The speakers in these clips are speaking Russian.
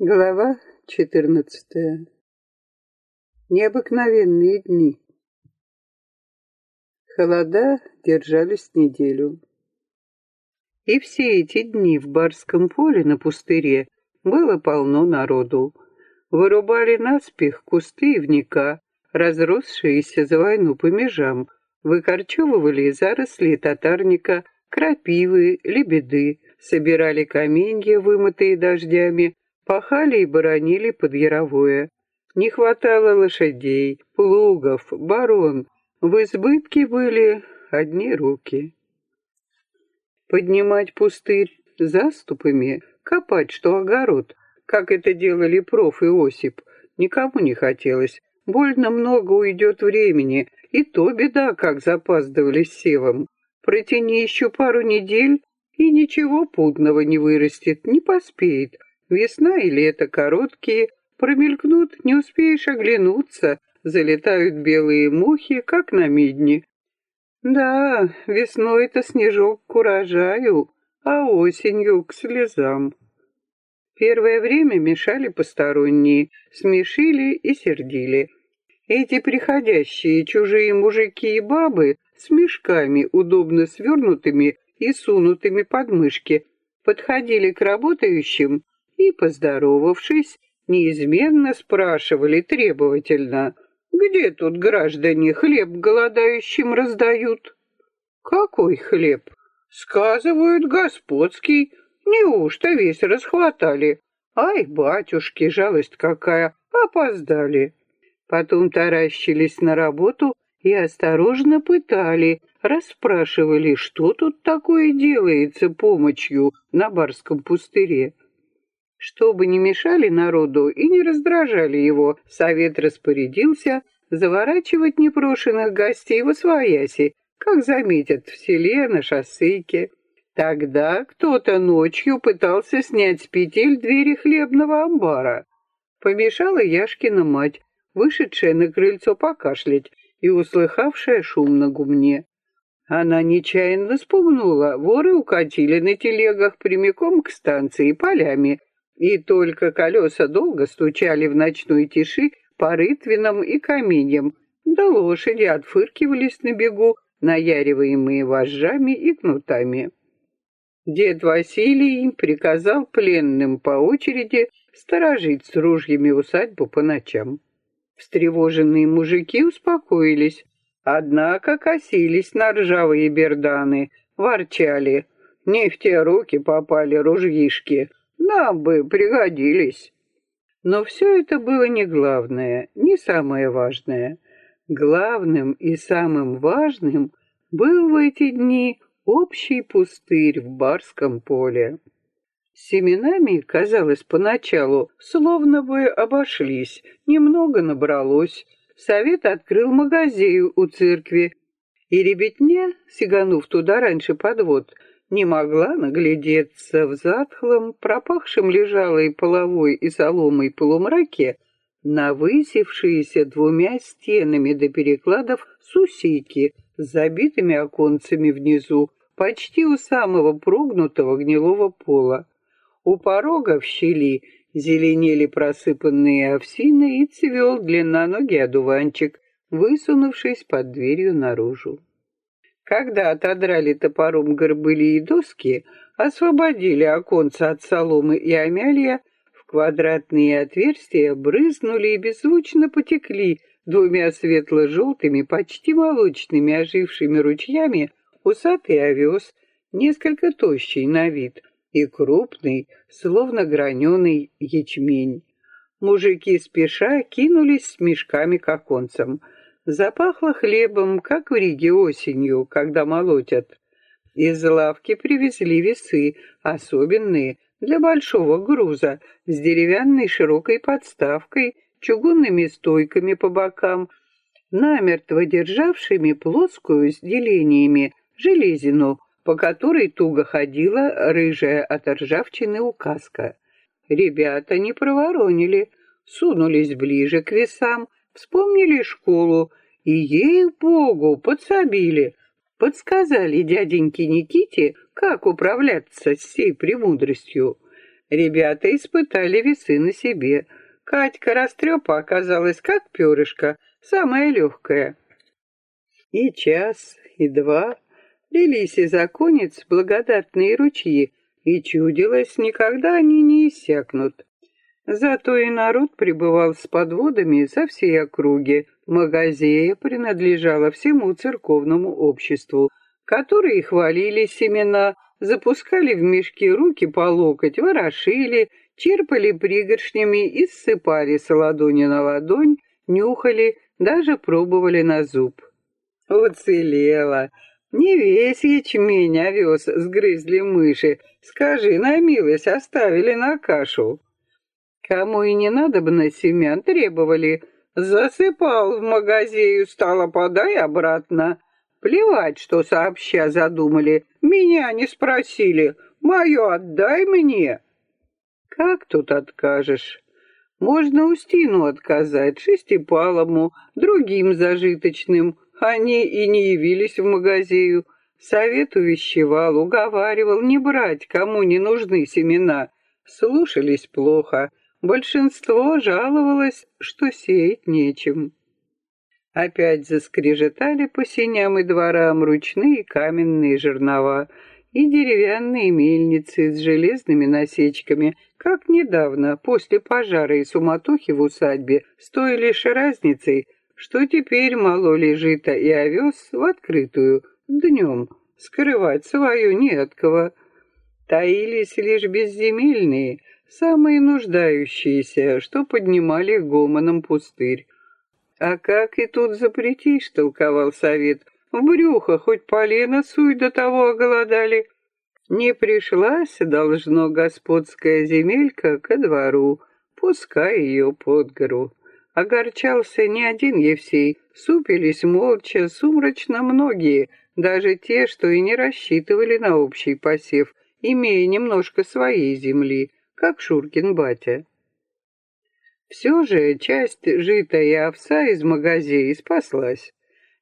Глава четырнадцатая. Необыкновенные дни. Холода держались неделю. И все эти дни в барском поле на пустыре было полно народу. Вырубали наспех кусты ивника, разросшиеся за войну по межам, выкорчевывали заросли татарника, крапивы, лебеды, собирали каменья, вымытые дождями, Пахали и боронили под Яровое. Не хватало лошадей, плугов, барон. В избытке были одни руки. Поднимать пустырь заступами, копать, что огород, как это делали проф и Осип, никому не хотелось. Больно много уйдет времени, и то беда, как запаздывали с севом. Протяни еще пару недель, и ничего путного не вырастет, не поспеет, Весна и лето короткие, промелькнут, не успеешь оглянуться, залетают белые мухи, как на медне. Да, весной-то снежок к урожаю, а осенью к слезам. Первое время мешали посторонние, смешили и сердили. Эти приходящие чужие мужики и бабы с мешками, удобно свернутыми и сунутыми под мышки, подходили к работающим и, поздоровавшись, неизменно спрашивали требовательно, где тут граждане хлеб голодающим раздают? Какой хлеб? Сказывают, господский. Неужто весь расхватали? Ай, батюшки, жалость какая, опоздали. Потом таращились на работу и осторожно пытали, расспрашивали, что тут такое делается помощью на барском пустыре. Чтобы не мешали народу и не раздражали его, совет распорядился заворачивать непрошенных гостей в освояси, как заметят в селе, на шоссейке. Тогда кто-то ночью пытался снять с петель двери хлебного амбара. Помешала Яшкина мать, вышедшая на крыльцо покашлять и услыхавшая шум на гумне. Она нечаянно спугнула, воры укатили на телегах прямиком к станции полями, и только колеса долго стучали в ночной тиши по рытвинам и каменьям, да лошади отфыркивались на бегу, наяриваемые вожжами и кнутами. Дед Василий приказал пленным по очереди сторожить с ружьями усадьбу по ночам. Встревоженные мужики успокоились, однако косились на ржавые берданы, ворчали. Не в те руки попали ружьишки, нам бы пригодились. Но все это было не главное, не самое важное. Главным и самым важным был в эти дни общий пустырь в барском поле. Семенами, казалось поначалу, словно бы обошлись, немного набралось. Совет открыл магазин у церкви, и ребятня, сиганув туда раньше подвод, не могла наглядеться в затхлом, пропахшем лежалой половой и соломой полумраке на высевшиеся двумя стенами до перекладов сусейки с забитыми оконцами внизу, почти у самого прогнутого гнилого пола. У порога в щели зеленели просыпанные овсины и цвел длинноногий одуванчик, высунувшись под дверью наружу. Когда отодрали топором горбыли и доски, освободили оконца от соломы и амялия, в квадратные отверстия брызнули и беззвучно потекли двумя светло-желтыми, почти молочными ожившими ручьями усатый овес, несколько тощий на вид, и крупный, словно граненый ячмень. Мужики спеша кинулись с мешками к оконцам — Запахло хлебом, как в Риге осенью, когда молотят. Из лавки привезли весы, особенные, для большого груза, с деревянной широкой подставкой, чугунными стойками по бокам, намертво державшими плоскую с делениями железину, по которой туго ходила рыжая от ржавчины указка. Ребята не проворонили, сунулись ближе к весам, вспомнили школу и, ей-богу, подсобили, подсказали дяденьке Никите, как управляться с сей премудростью. Ребята испытали весы на себе. Катька Растрепа оказалась как перышко, самая легкая. И час, и два лились из оконец благодатные ручьи, и чудилось, никогда они не иссякнут. Зато и народ пребывал с подводами со всей округи. Магазея принадлежала всему церковному обществу, которые хвалили семена, запускали в мешки руки по локоть, ворошили, черпали пригоршнями и ссыпали с ладони на ладонь, нюхали, даже пробовали на зуб. Уцелела. Не весь ячмень овес сгрызли мыши. Скажи, на милость оставили на кашу. Кому и не надо бы на семян требовали. Засыпал в магазею, стало подай обратно. Плевать, что сообща задумали. Меня не спросили. Мое отдай мне. Как тут откажешь? Можно Устину отказать, Шестипалому, другим зажиточным. Они и не явились в магазею. Совет увещевал, уговаривал не брать, кому не нужны семена. Слушались плохо. Большинство жаловалось, что сеять нечем. Опять заскрежетали по синям и дворам ручные каменные жернова и деревянные мельницы с железными насечками, как недавно, после пожара и суматохи в усадьбе, с той лишь разницей, что теперь мало лежит и овес в открытую, днем, скрывать свое не от кого. Таились лишь безземельные, самые нуждающиеся, что поднимали гомоном пустырь. А как и тут запретишь, толковал совет, в брюхо хоть полено суй до того оголодали. Не пришлась, должно, господская земелька ко двору, пускай ее под гору. Огорчался не один Евсей, супились молча, сумрачно многие, даже те, что и не рассчитывали на общий посев, имея немножко своей земли как Шуркин батя. Все же часть жита овса из магазея спаслась.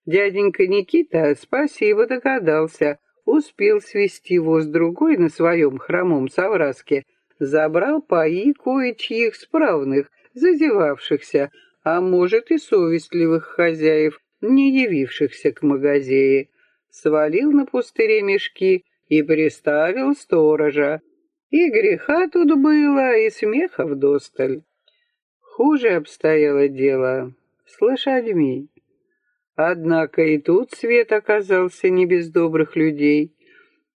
Дяденька Никита спасибо догадался, успел свести воз другой на своем хромом совраске, забрал паи кое-чьих справных, зазевавшихся, а может и совестливых хозяев, не явившихся к магазее, свалил на пустыре мешки и приставил сторожа, и греха тут было, и смеха вдосталь. Хуже обстояло дело с лошадьми. Однако и тут свет оказался не без добрых людей.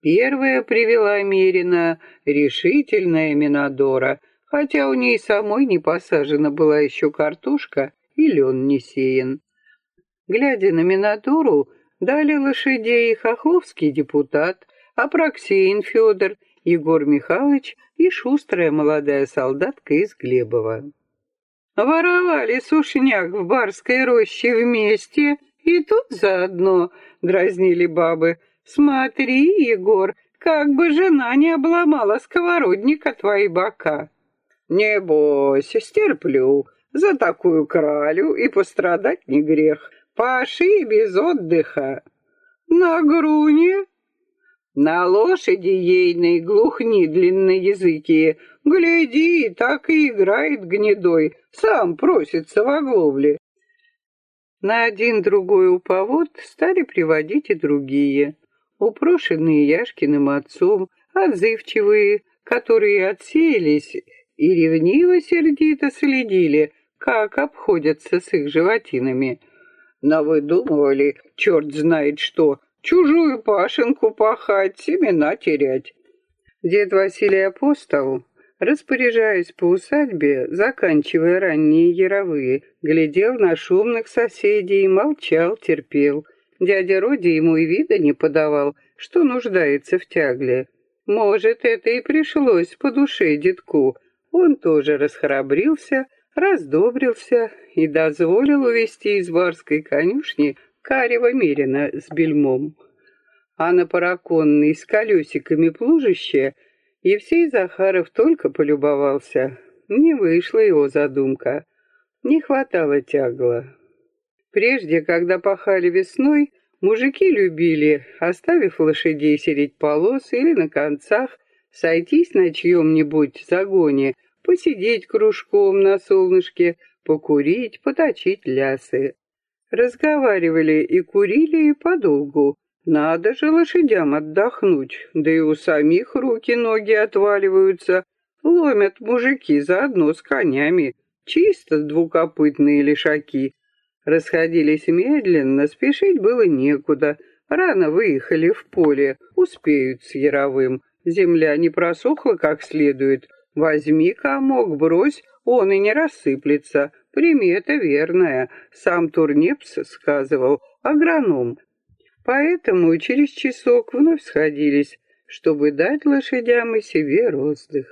Первая привела Мерина решительная Минадора, хотя у ней самой не посажена была еще картошка и лен не сеян. Глядя на Минадору, дали лошадей Хохловский депутат, Апраксеин Федор Егор Михайлович и шустрая молодая солдатка из Глебова. Воровали сушняк в барской роще вместе, и тут заодно, дразнили бабы. Смотри, Егор, как бы жена не обломала сковородника твои бока. Не бойся, стерплю, за такую кралю и пострадать не грех. Паши без отдыха. На груне на лошади ейной глухни длинноязыкие. Гляди, так и играет гнедой, сам просится в огловле. На один другой уповод стали приводить и другие. Упрошенные Яшкиным отцом, отзывчивые, которые отсеялись и ревниво-сердито следили, как обходятся с их животинами. Навыдумывали, черт знает что, чужую пашенку пахать, семена терять. Дед Василий Апостол, распоряжаясь по усадьбе, заканчивая ранние яровые, глядел на шумных соседей, молчал, терпел. Дядя Роди ему и вида не подавал, что нуждается в тягле. Может, это и пришлось по душе детку. Он тоже расхрабрился, раздобрился и дозволил увести из барской конюшни карего мерина с бельмом, а на параконный с колесиками плужище Евсей Захаров только полюбовался. Не вышла его задумка. Не хватало тягла. Прежде, когда пахали весной, мужики любили, оставив лошадей сереть полос или на концах, сойтись на чьем-нибудь загоне, посидеть кружком на солнышке, покурить, поточить лясы. Разговаривали и курили и подолгу. Надо же лошадям отдохнуть, да и у самих руки-ноги отваливаются. Ломят мужики заодно с конями, чисто двукопытные лишаки. Расходились медленно, спешить было некуда. Рано выехали в поле, успеют с Яровым. Земля не просохла как следует. Возьми комок, брось, он и не рассыплется. Примета верная. Сам Турнепс сказывал, агроном. Поэтому через часок вновь сходились, чтобы дать лошадям и себе роздых.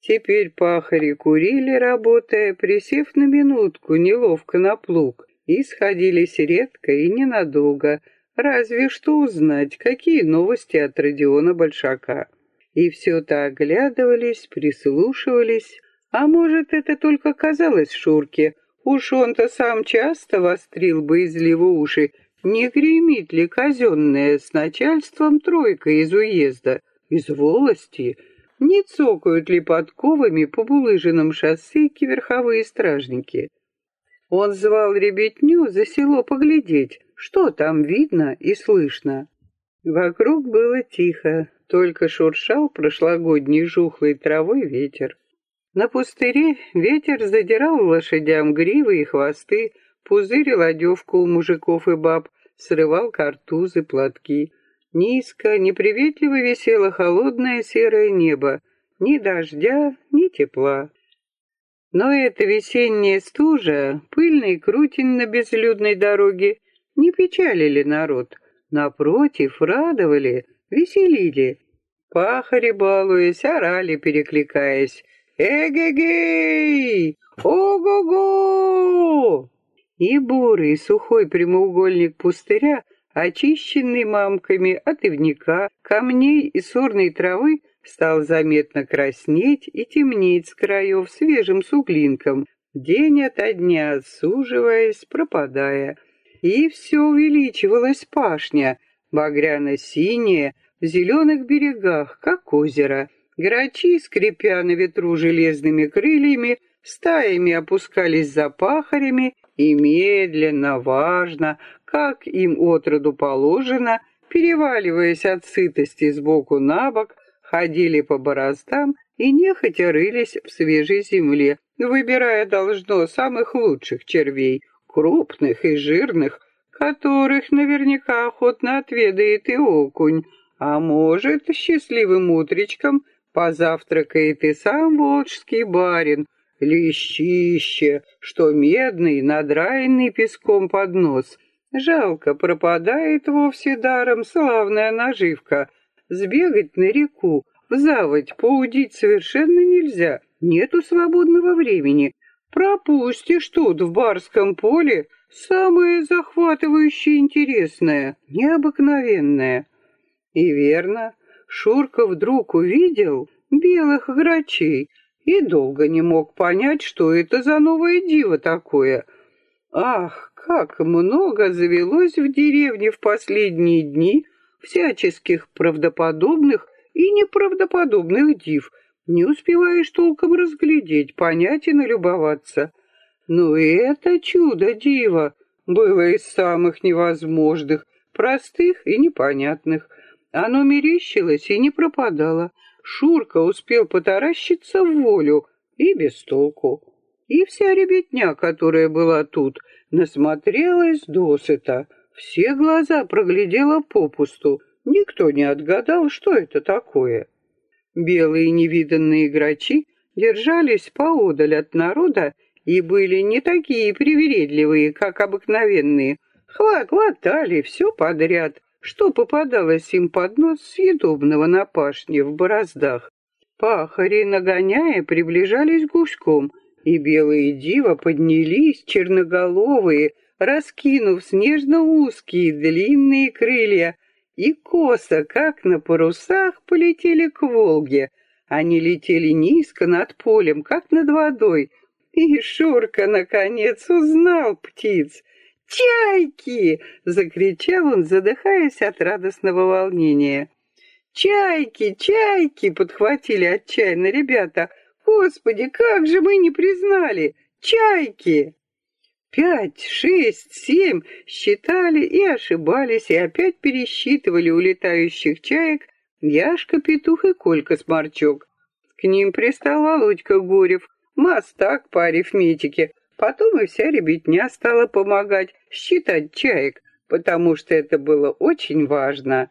Теперь пахари курили, работая, присев на минутку неловко на плуг, и сходились редко и ненадолго, разве что узнать, какие новости от Родиона Большака. И все-то оглядывались, прислушивались, а может, это только казалось Шурке, уж он-то сам часто вострил боязливо уши, не гремит ли казенная с начальством тройка из уезда, из волости? Не цокают ли подковами по булыжинам шоссе верховые стражники? Он звал ребятню за село поглядеть, что там видно и слышно. Вокруг было тихо, только шуршал прошлогодний жухлой травой ветер. На пустыре ветер задирал лошадям гривы и хвосты, пузырил одевку у мужиков и баб, срывал картузы, платки. Низко, неприветливо висело холодное серое небо, ни дождя, ни тепла. Но эта весенняя стужа, пыльный крутень на безлюдной дороге, не печалили народ. Напротив, радовали, веселили. Пахари, балуясь, орали, перекликаясь. «Эгегей! Ого-го!» И бурый сухой прямоугольник пустыря, очищенный мамками от ивника, камней и сорной травы, стал заметно краснеть и темнеть с краев свежим суглинком, день ото дня суживаясь, пропадая. И все увеличивалась пашня, багряно-синяя, в зеленых берегах, как озеро. Грачи, скрипя на ветру железными крыльями, стаями опускались за пахарями и медленно, важно, как им отроду положено, переваливаясь от сытости сбоку на бок, ходили по бороздам и нехотя рылись в свежей земле, выбирая должно самых лучших червей, крупных и жирных, которых наверняка охотно отведает и окунь, а может, счастливым утречком позавтракает и сам волжский барин, Лещище, что медный, надраенный песком под нос. Жалко, пропадает вовсе даром славная наживка. Сбегать на реку, в заводь поудить совершенно нельзя, нету свободного времени. Пропустишь тут, в барском поле, самое захватывающее интересное, необыкновенное. И верно, Шурка вдруг увидел белых грачей, и долго не мог понять, что это за новое диво такое. Ах, как много завелось в деревне в последние дни всяческих правдоподобных и неправдоподобных див. Не успеваешь толком разглядеть, понять и налюбоваться. Но это чудо-диво было из самых невозможных, простых и непонятных. Оно мерещилось и не пропадало. Шурка успел потаращиться в волю и без толку. И вся ребятня, которая была тут, насмотрелась досыта. Все глаза проглядела попусту. Никто не отгадал, что это такое. Белые невиданные грачи держались поодаль от народа и были не такие привередливые, как обыкновенные. Хватали все подряд, что попадалось им под нос съедобного на пашне в бороздах. Пахари, нагоняя, приближались гуськом, и белые дива поднялись, черноголовые, раскинув снежно узкие длинные крылья, и косо, как на парусах, полетели к Волге. Они летели низко над полем, как над водой, и Шурка, наконец, узнал птиц — «Чайки!» — закричал он, задыхаясь от радостного волнения. «Чайки, чайки!» — подхватили отчаянно ребята. «Господи, как же мы не признали! Чайки!» Пять, шесть, семь считали и ошибались, и опять пересчитывали улетающих чаек Яшка, Петух и Колька Сморчок. К ним пристал Володька Горев, мастак по арифметике. Потом и вся ребятня стала помогать считать чаек, потому что это было очень важно.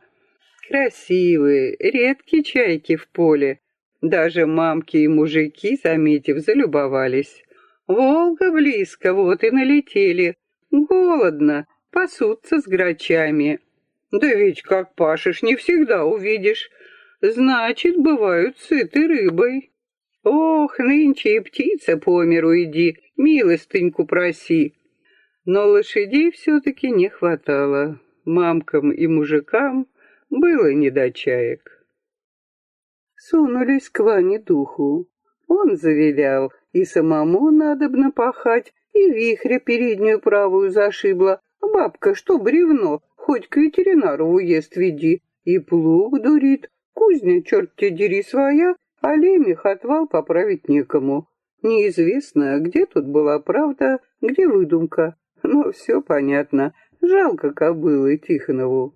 Красивые, редкие чайки в поле. Даже мамки и мужики, заметив, залюбовались. Волга близко, вот и налетели. Голодно, пасутся с грачами. Да ведь как пашешь, не всегда увидишь. Значит, бывают сыты рыбой. Ох, нынче и птица по миру иди, милостыньку проси. Но лошадей все-таки не хватало. Мамкам и мужикам было не до чаек. Сунулись к Ване духу. Он завилял, и самому надобно пахать, и вихря переднюю правую зашибла. Бабка, что бревно, хоть к ветеринару уезд веди. И плуг дурит, кузня, черт те дери, своя, а лемех отвал поправить некому. Неизвестно, где тут была правда, где выдумка, но все понятно. Жалко кобылы Тихонову.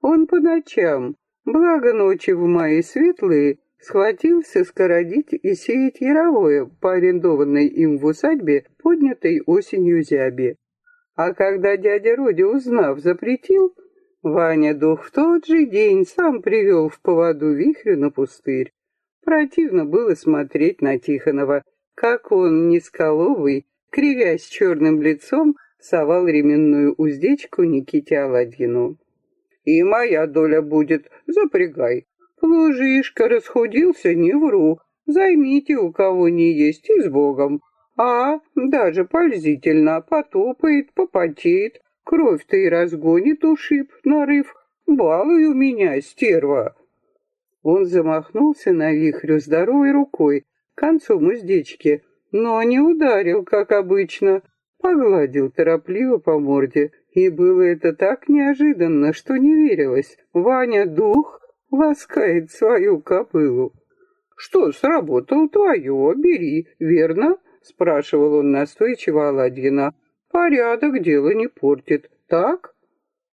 Он по ночам, благо ночи в мае светлые, схватился скородить и сеять яровое по арендованной им в усадьбе, поднятой осенью зябе. А когда дядя Родя, узнав, запретил, Ваня дух в тот же день сам привел в поводу вихрю на пустырь. Противно было смотреть на Тихонова, как он, низколовый, кривясь черным лицом, совал ременную уздечку Никите Аладьину. «И моя доля будет, запрягай. Лужишка расхудился, не вру. Займите, у кого не есть, и с Богом. А, даже пользительно, потопает, попотеет, кровь-то и разгонит ушиб, нарыв. Балуй у меня, стерва!» Он замахнулся на вихрю здоровой рукой, концом уздечки, но не ударил, как обычно, погладил торопливо по морде. И было это так неожиданно, что не верилось. Ваня дух ласкает свою кобылу. «Что, сработал твое, бери, верно?» — спрашивал он настойчиво Аладдина. «Порядок дело не портит, так?»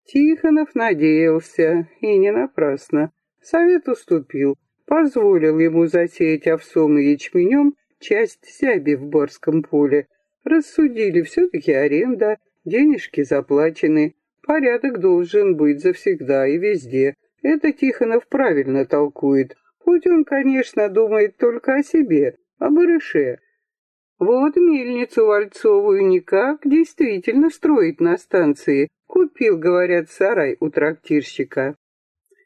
Тихонов надеялся, и не напрасно. Совет уступил, позволил ему засеять овсом и ячменем часть зяби в Борском поле. Рассудили, все-таки аренда, денежки заплачены, порядок должен быть завсегда и везде. Это Тихонов правильно толкует, хоть он, конечно, думает только о себе, о барыше. Вот мельницу Вальцовую никак действительно строить на станции. Купил, говорят, сарай у трактирщика.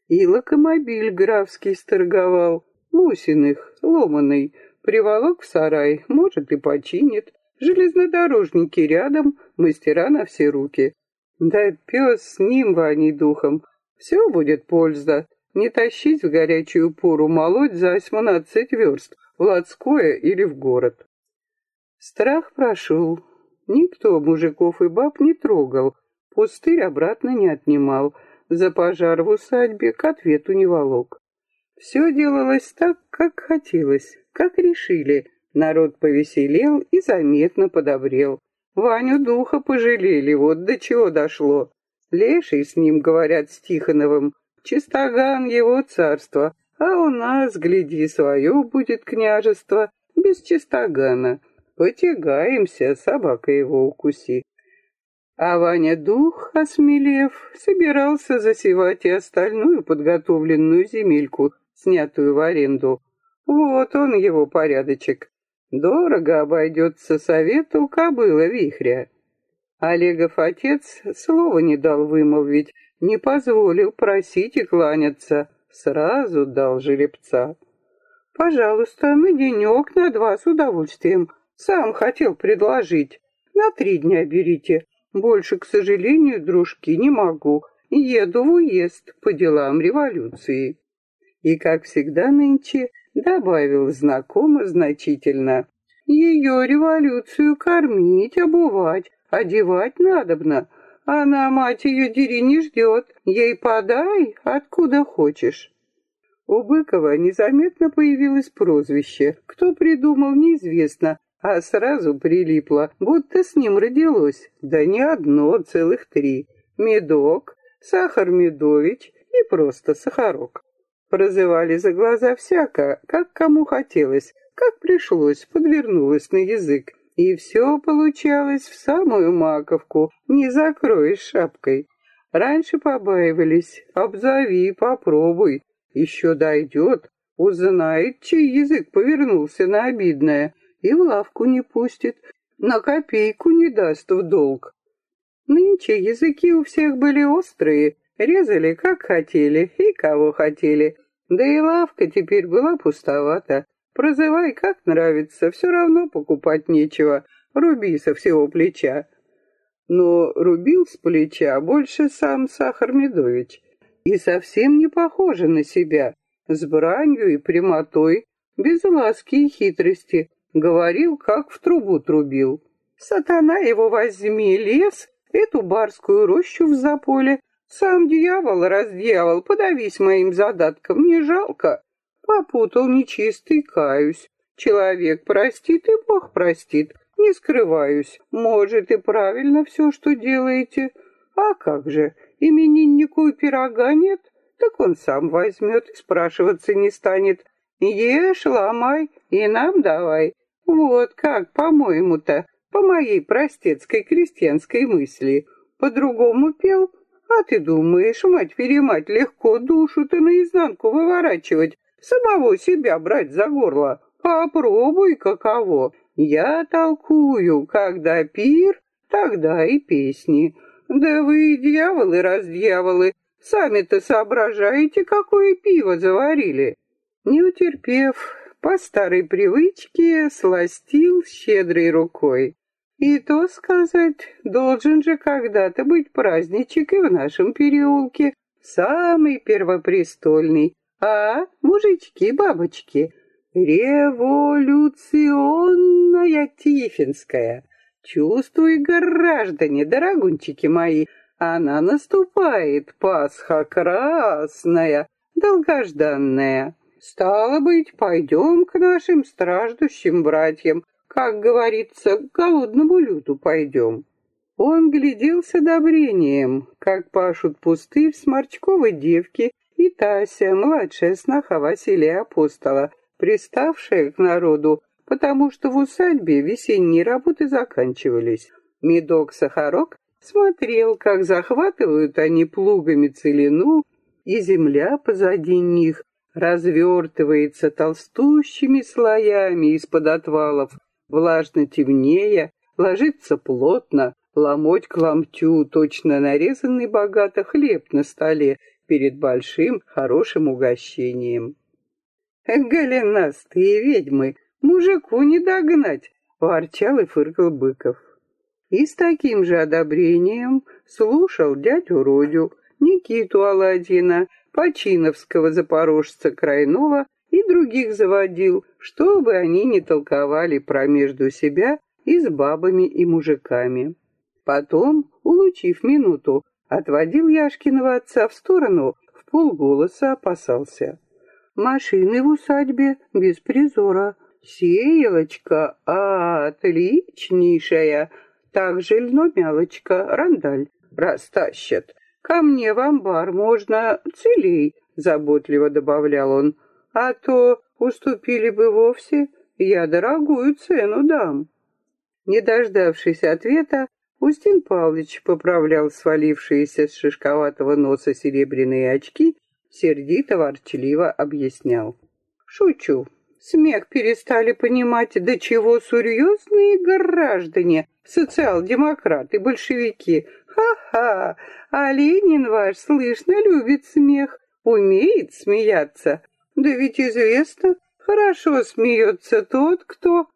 И локомобиль графский сторговал, Мусиных, ломаный, приволок в сарай, может и починит. Железнодорожники рядом, мастера на все руки. Да пес с ним, Ваней духом, все будет польза. Не тащить в горячую пору молоть за восемнадцать верст, в Ладское или в город. Страх прошел. Никто мужиков и баб не трогал, пустырь обратно не отнимал, за пожар в усадьбе к ответу не волок. Все делалось так, как хотелось, как решили. Народ повеселел и заметно подобрел. Ваню духа пожалели, вот до чего дошло. Леший с ним, говорят, с Тихоновым, чистоган его царства, а у нас, гляди, свое будет княжество, без чистогана. Потягаемся, собака его укуси. А Ваня Дух, осмелев, собирался засевать и остальную подготовленную земельку, снятую в аренду. Вот он его порядочек. Дорого обойдется совету кобыла вихря. Олегов отец слова не дал вымолвить, не позволил просить и кланяться, сразу дал жеребца. «Пожалуйста, на денек, на два с удовольствием. Сам хотел предложить. На три дня берите. Больше, к сожалению, дружки, не могу. Еду в уезд по делам революции». И, как всегда нынче, добавил знакомо значительно. «Ее революцию кормить, обувать, одевать надобно. Она, мать ее, дери, не ждет. Ей подай, откуда хочешь. У Быкова незаметно появилось прозвище. Кто придумал, неизвестно, а сразу прилипло, будто с ним родилось. Да не одно, целых три. Медок, Сахар Медович и просто Сахарок. Прозывали за глаза всяко, как кому хотелось, как пришлось, подвернулось на язык. И все получалось в самую маковку, не закроешь шапкой. Раньше побаивались, обзови, попробуй. Еще дойдет, узнает, чей язык повернулся на обидное, и в лавку не пустит, на копейку не даст в долг. Нынче языки у всех были острые, резали как хотели и кого хотели. Да и лавка теперь была пустовата. Прозывай как нравится, все равно покупать нечего. Руби со всего плеча. Но рубил с плеча больше сам Сахар Медович. И совсем не похоже на себя. С бранью и прямотой, без ласки и хитрости. Говорил, как в трубу трубил. Сатана его возьми, лес, эту барскую рощу в заполе. Сам дьявол, раз дьявол, подавись моим задатком, не жалко. Попутал нечистый, каюсь. Человек простит, и Бог простит. Не скрываюсь. Может, и правильно все, что делаете. А как же, имениннику пирога нет? Так он сам возьмет и спрашиваться не станет. Ешь, ломай и нам давай. Вот как, по-моему-то, по моей простецкой крестьянской мысли. По-другому пел, а ты думаешь, мать-перемать, легко душу-то наизнанку выворачивать, самого себя брать за горло. Попробуй каково. Я толкую, когда пир, тогда и песни. Да вы, дьяволы, раз дьяволы, сами-то соображаете, какое пиво заварили. Не утерпев, по старой привычке сластил щедрой рукой. И то сказать, должен же когда-то быть праздничек и в нашем переулке, самый первопрестольный, а, мужички-бабочки, революционная Тифинская. Чувствуй, граждане, дорогунчики мои, она наступает, Пасха красная, долгожданная. Стало быть, пойдем к нашим страждущим братьям, как говорится, к голодному люду пойдем. Он глядел с одобрением, как пашут пустырь сморчковой девки и Тася, младшая сноха Василия Апостола, приставшая к народу, потому что в усадьбе весенние работы заканчивались. Медок Сахарок смотрел, как захватывают они плугами целину, и земля позади них развертывается толстущими слоями из-под отвалов, влажно темнее, ложится плотно, ломоть к ломтю, точно нарезанный богато хлеб на столе, перед большим хорошим угощением. «Голенастые ведьмы, мужику не догнать!» — ворчал и фыркал Быков. И с таким же одобрением слушал дядю Родю, Никиту Аладдина, Починовского запорожца Крайнова и других заводил, чтобы они не толковали про между себя и с бабами и мужиками. Потом, улучив минуту, Отводил Яшкиного отца в сторону, в полголоса опасался. Машины в усадьбе без призора. Сеялочка отличнейшая. Также льномялочка, рандаль. Растащат. Ко мне в амбар можно целей, заботливо добавлял он. А то уступили бы вовсе, я дорогую цену дам. Не дождавшись ответа, Устин Павлович поправлял свалившиеся с шишковатого носа серебряные очки, сердито-ворчливо объяснял. «Шучу. Смех перестали понимать, до чего серьезные граждане, социал-демократы, большевики. Ха-ха! А Ленин ваш, слышно, любит смех, умеет смеяться. Да ведь известно, хорошо смеется тот, кто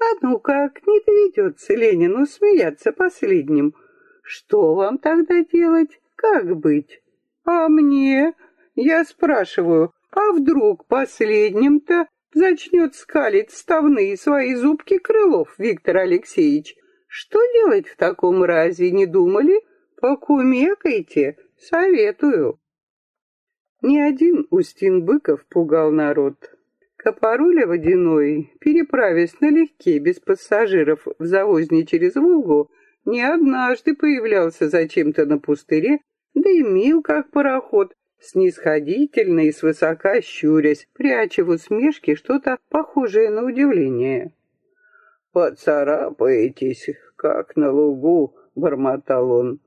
а ну как, не доведется Ленину смеяться последним. Что вам тогда делать? Как быть? А мне? Я спрашиваю, а вдруг последним-то зачнет скалить вставные свои зубки Крылов, Виктор Алексеевич? Что делать в таком разе, не думали? Покумекайте, советую. Ни один Устин Быков пугал народ. Копоруля водяной, переправясь налегке, без пассажиров в завозне через Волгу, не однажды появлялся зачем-то на пустыре, да и мил, как пароход, снисходительно и свысока щурясь, пряча в усмешке что-то похожее на удивление. «Поцарапаетесь, как на лугу», — бормотал он.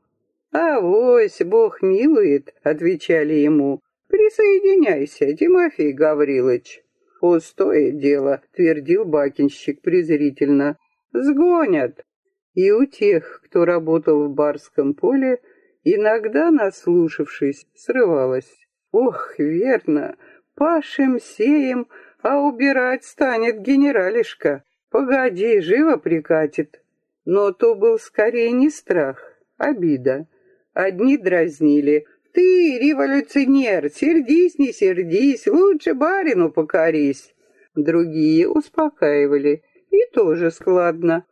«Авось, Бог милует», — отвечали ему. «Присоединяйся, Тимофей Гаврилович». «Пустое дело», — твердил бакинщик презрительно. «Сгонят». И у тех, кто работал в барском поле, иногда, наслушавшись, срывалось. «Ох, верно, пашем, сеем, а убирать станет генералишка. Погоди, живо прикатит». Но то был скорее не страх, обида. Одни дразнили — ты, революционер, сердись, не сердись, лучше барину покорись. Другие успокаивали, и тоже складно.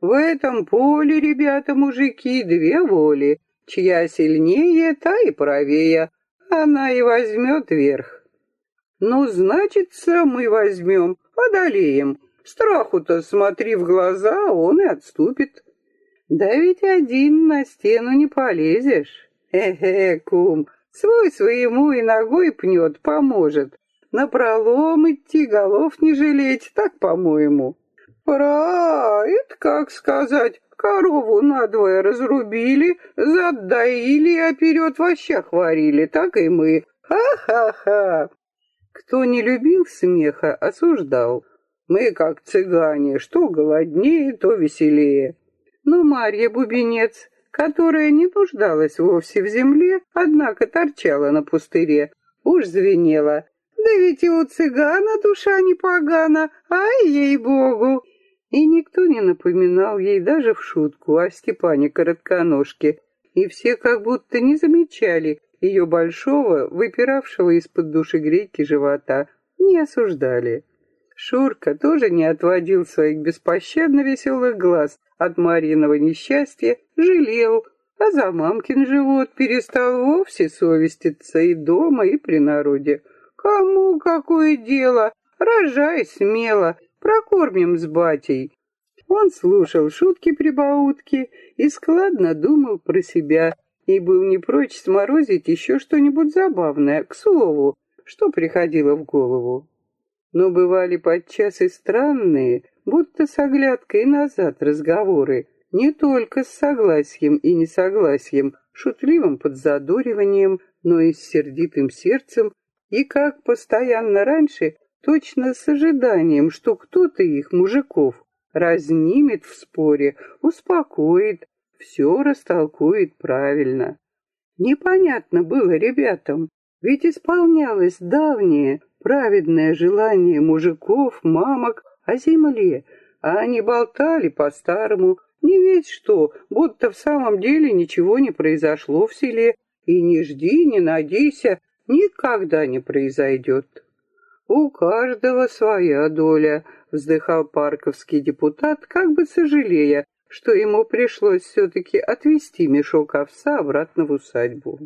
В этом поле, ребята, мужики, две воли. Чья сильнее, та и правее. Она и возьмет верх. Ну, значится, мы возьмем, одолеем. Страху-то смотри в глаза, он и отступит. Да ведь один на стену не полезешь. Хе-хе, кум, свой своему и ногой пнет, поможет. На пролом идти, голов не жалеть, так, по-моему. Пора, это как сказать, корову надвое разрубили, зад доили, а вперед в ощах варили, так и мы. Ха-ха-ха. Кто не любил смеха, осуждал. Мы, как цыгане, что голоднее, то веселее. Но Марья Бубенец которая не нуждалась вовсе в земле, однако торчала на пустыре. Уж звенела. Да ведь и у цыгана душа не погана, ай, ей-богу! И никто не напоминал ей даже в шутку о Степане Коротконожке, и все как будто не замечали ее большого, выпиравшего из-под души грейки живота, не осуждали. Шурка тоже не отводил своих беспощадно веселых глаз от Мариного несчастья, жалел, а за мамкин живот перестал вовсе совеститься и дома, и при народе. Кому какое дело? Рожай смело, прокормим с батей. Он слушал шутки-прибаутки и складно думал про себя, и был не прочь сморозить еще что-нибудь забавное, к слову, что приходило в голову но бывали подчас и странные, будто с оглядкой назад разговоры, не только с согласием и несогласием, шутливым подзадориванием, но и с сердитым сердцем, и, как постоянно раньше, точно с ожиданием, что кто-то их, мужиков, разнимет в споре, успокоит, все растолкует правильно. Непонятно было ребятам, ведь исполнялось давнее, праведное желание мужиков, мамок о земле, а они болтали по-старому, не ведь что, будто в самом деле ничего не произошло в селе, и не жди, не надейся, никогда не произойдет. У каждого своя доля, вздыхал парковский депутат, как бы сожалея, что ему пришлось все-таки отвезти мешок овса обратно в усадьбу.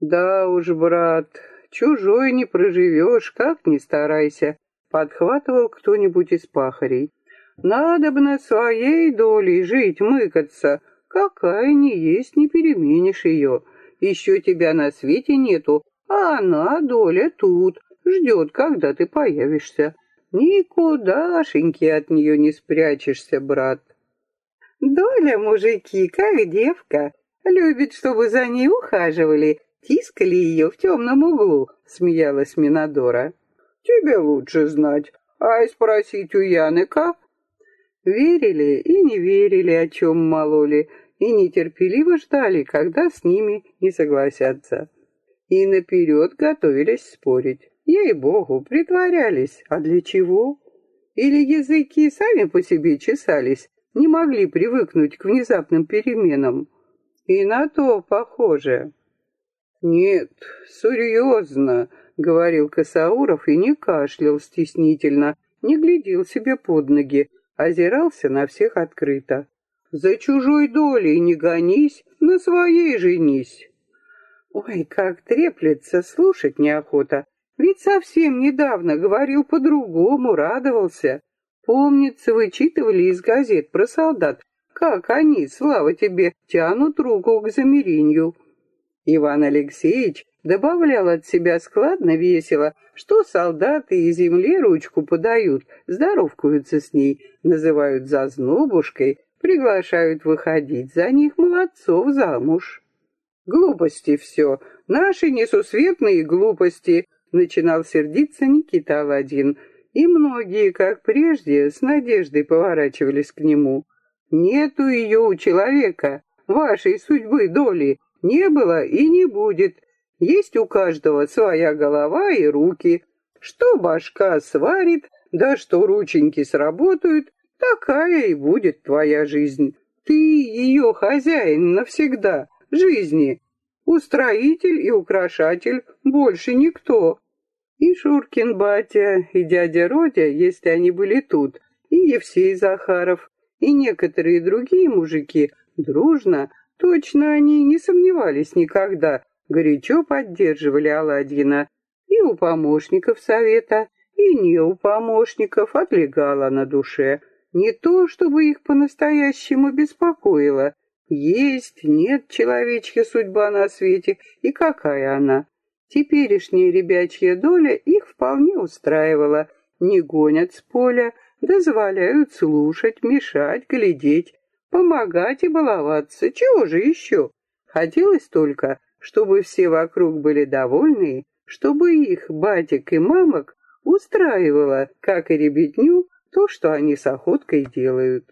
Да уж, брат, Чужой не проживешь, как ни старайся, подхватывал кто-нибудь из пахарей. Надо бы на своей долей жить, мыкаться. Какая не есть, не переменишь ее. Еще тебя на свете нету, а она, доля, тут, ждет, когда ты появишься. Никудашеньки от нее не спрячешься, брат. Доля, мужики, как девка, любит, чтобы за ней ухаживали, Тискали ее в темном углу, смеялась Минадора. Тебе лучше знать, а и спросить у Яныка. Верили и не верили, о чем мололи, и нетерпеливо ждали, когда с ними не согласятся. И наперед готовились спорить. Ей-богу, притворялись. А для чего? Или языки сами по себе чесались, не могли привыкнуть к внезапным переменам. И на то похоже. «Нет, серьезно», — говорил Косауров и не кашлял стеснительно, не глядел себе под ноги, озирался на всех открыто. «За чужой долей не гонись, на своей женись». Ой, как треплется, слушать неохота. Ведь совсем недавно говорил по-другому, радовался. Помнится, вычитывали из газет про солдат, как они, слава тебе, тянут руку к замирению. Иван Алексеевич добавлял от себя складно весело, что солдаты и земле ручку подают, здоровкаются с ней, называют зазнобушкой, приглашают выходить за них молодцов замуж. Глупости все, наши несусветные глупости, начинал сердиться Никита Аладдин, и многие, как прежде, с надеждой поворачивались к нему. Нету ее у человека, вашей судьбы, доли, не было и не будет. Есть у каждого своя голова и руки. Что башка сварит, да что рученьки сработают, такая и будет твоя жизнь. Ты ее хозяин навсегда, жизни. Устроитель и украшатель больше никто. И Шуркин батя, и дядя Родя, если они были тут, и Евсей Захаров, и некоторые другие мужики дружно, точно они не сомневались никогда, горячо поддерживали Аладдина. И у помощников совета, и не у помощников отлегала на душе. Не то, чтобы их по-настоящему беспокоило. Есть, нет человечья судьба на свете, и какая она. Теперешняя ребячья доля их вполне устраивала. Не гонят с поля, дозволяют слушать, мешать, глядеть, помогать и баловаться. Чего же еще? Хотелось только, чтобы все вокруг были довольны, чтобы их, батик и мамок, устраивало, как и ребятню, то, что они с охоткой делают.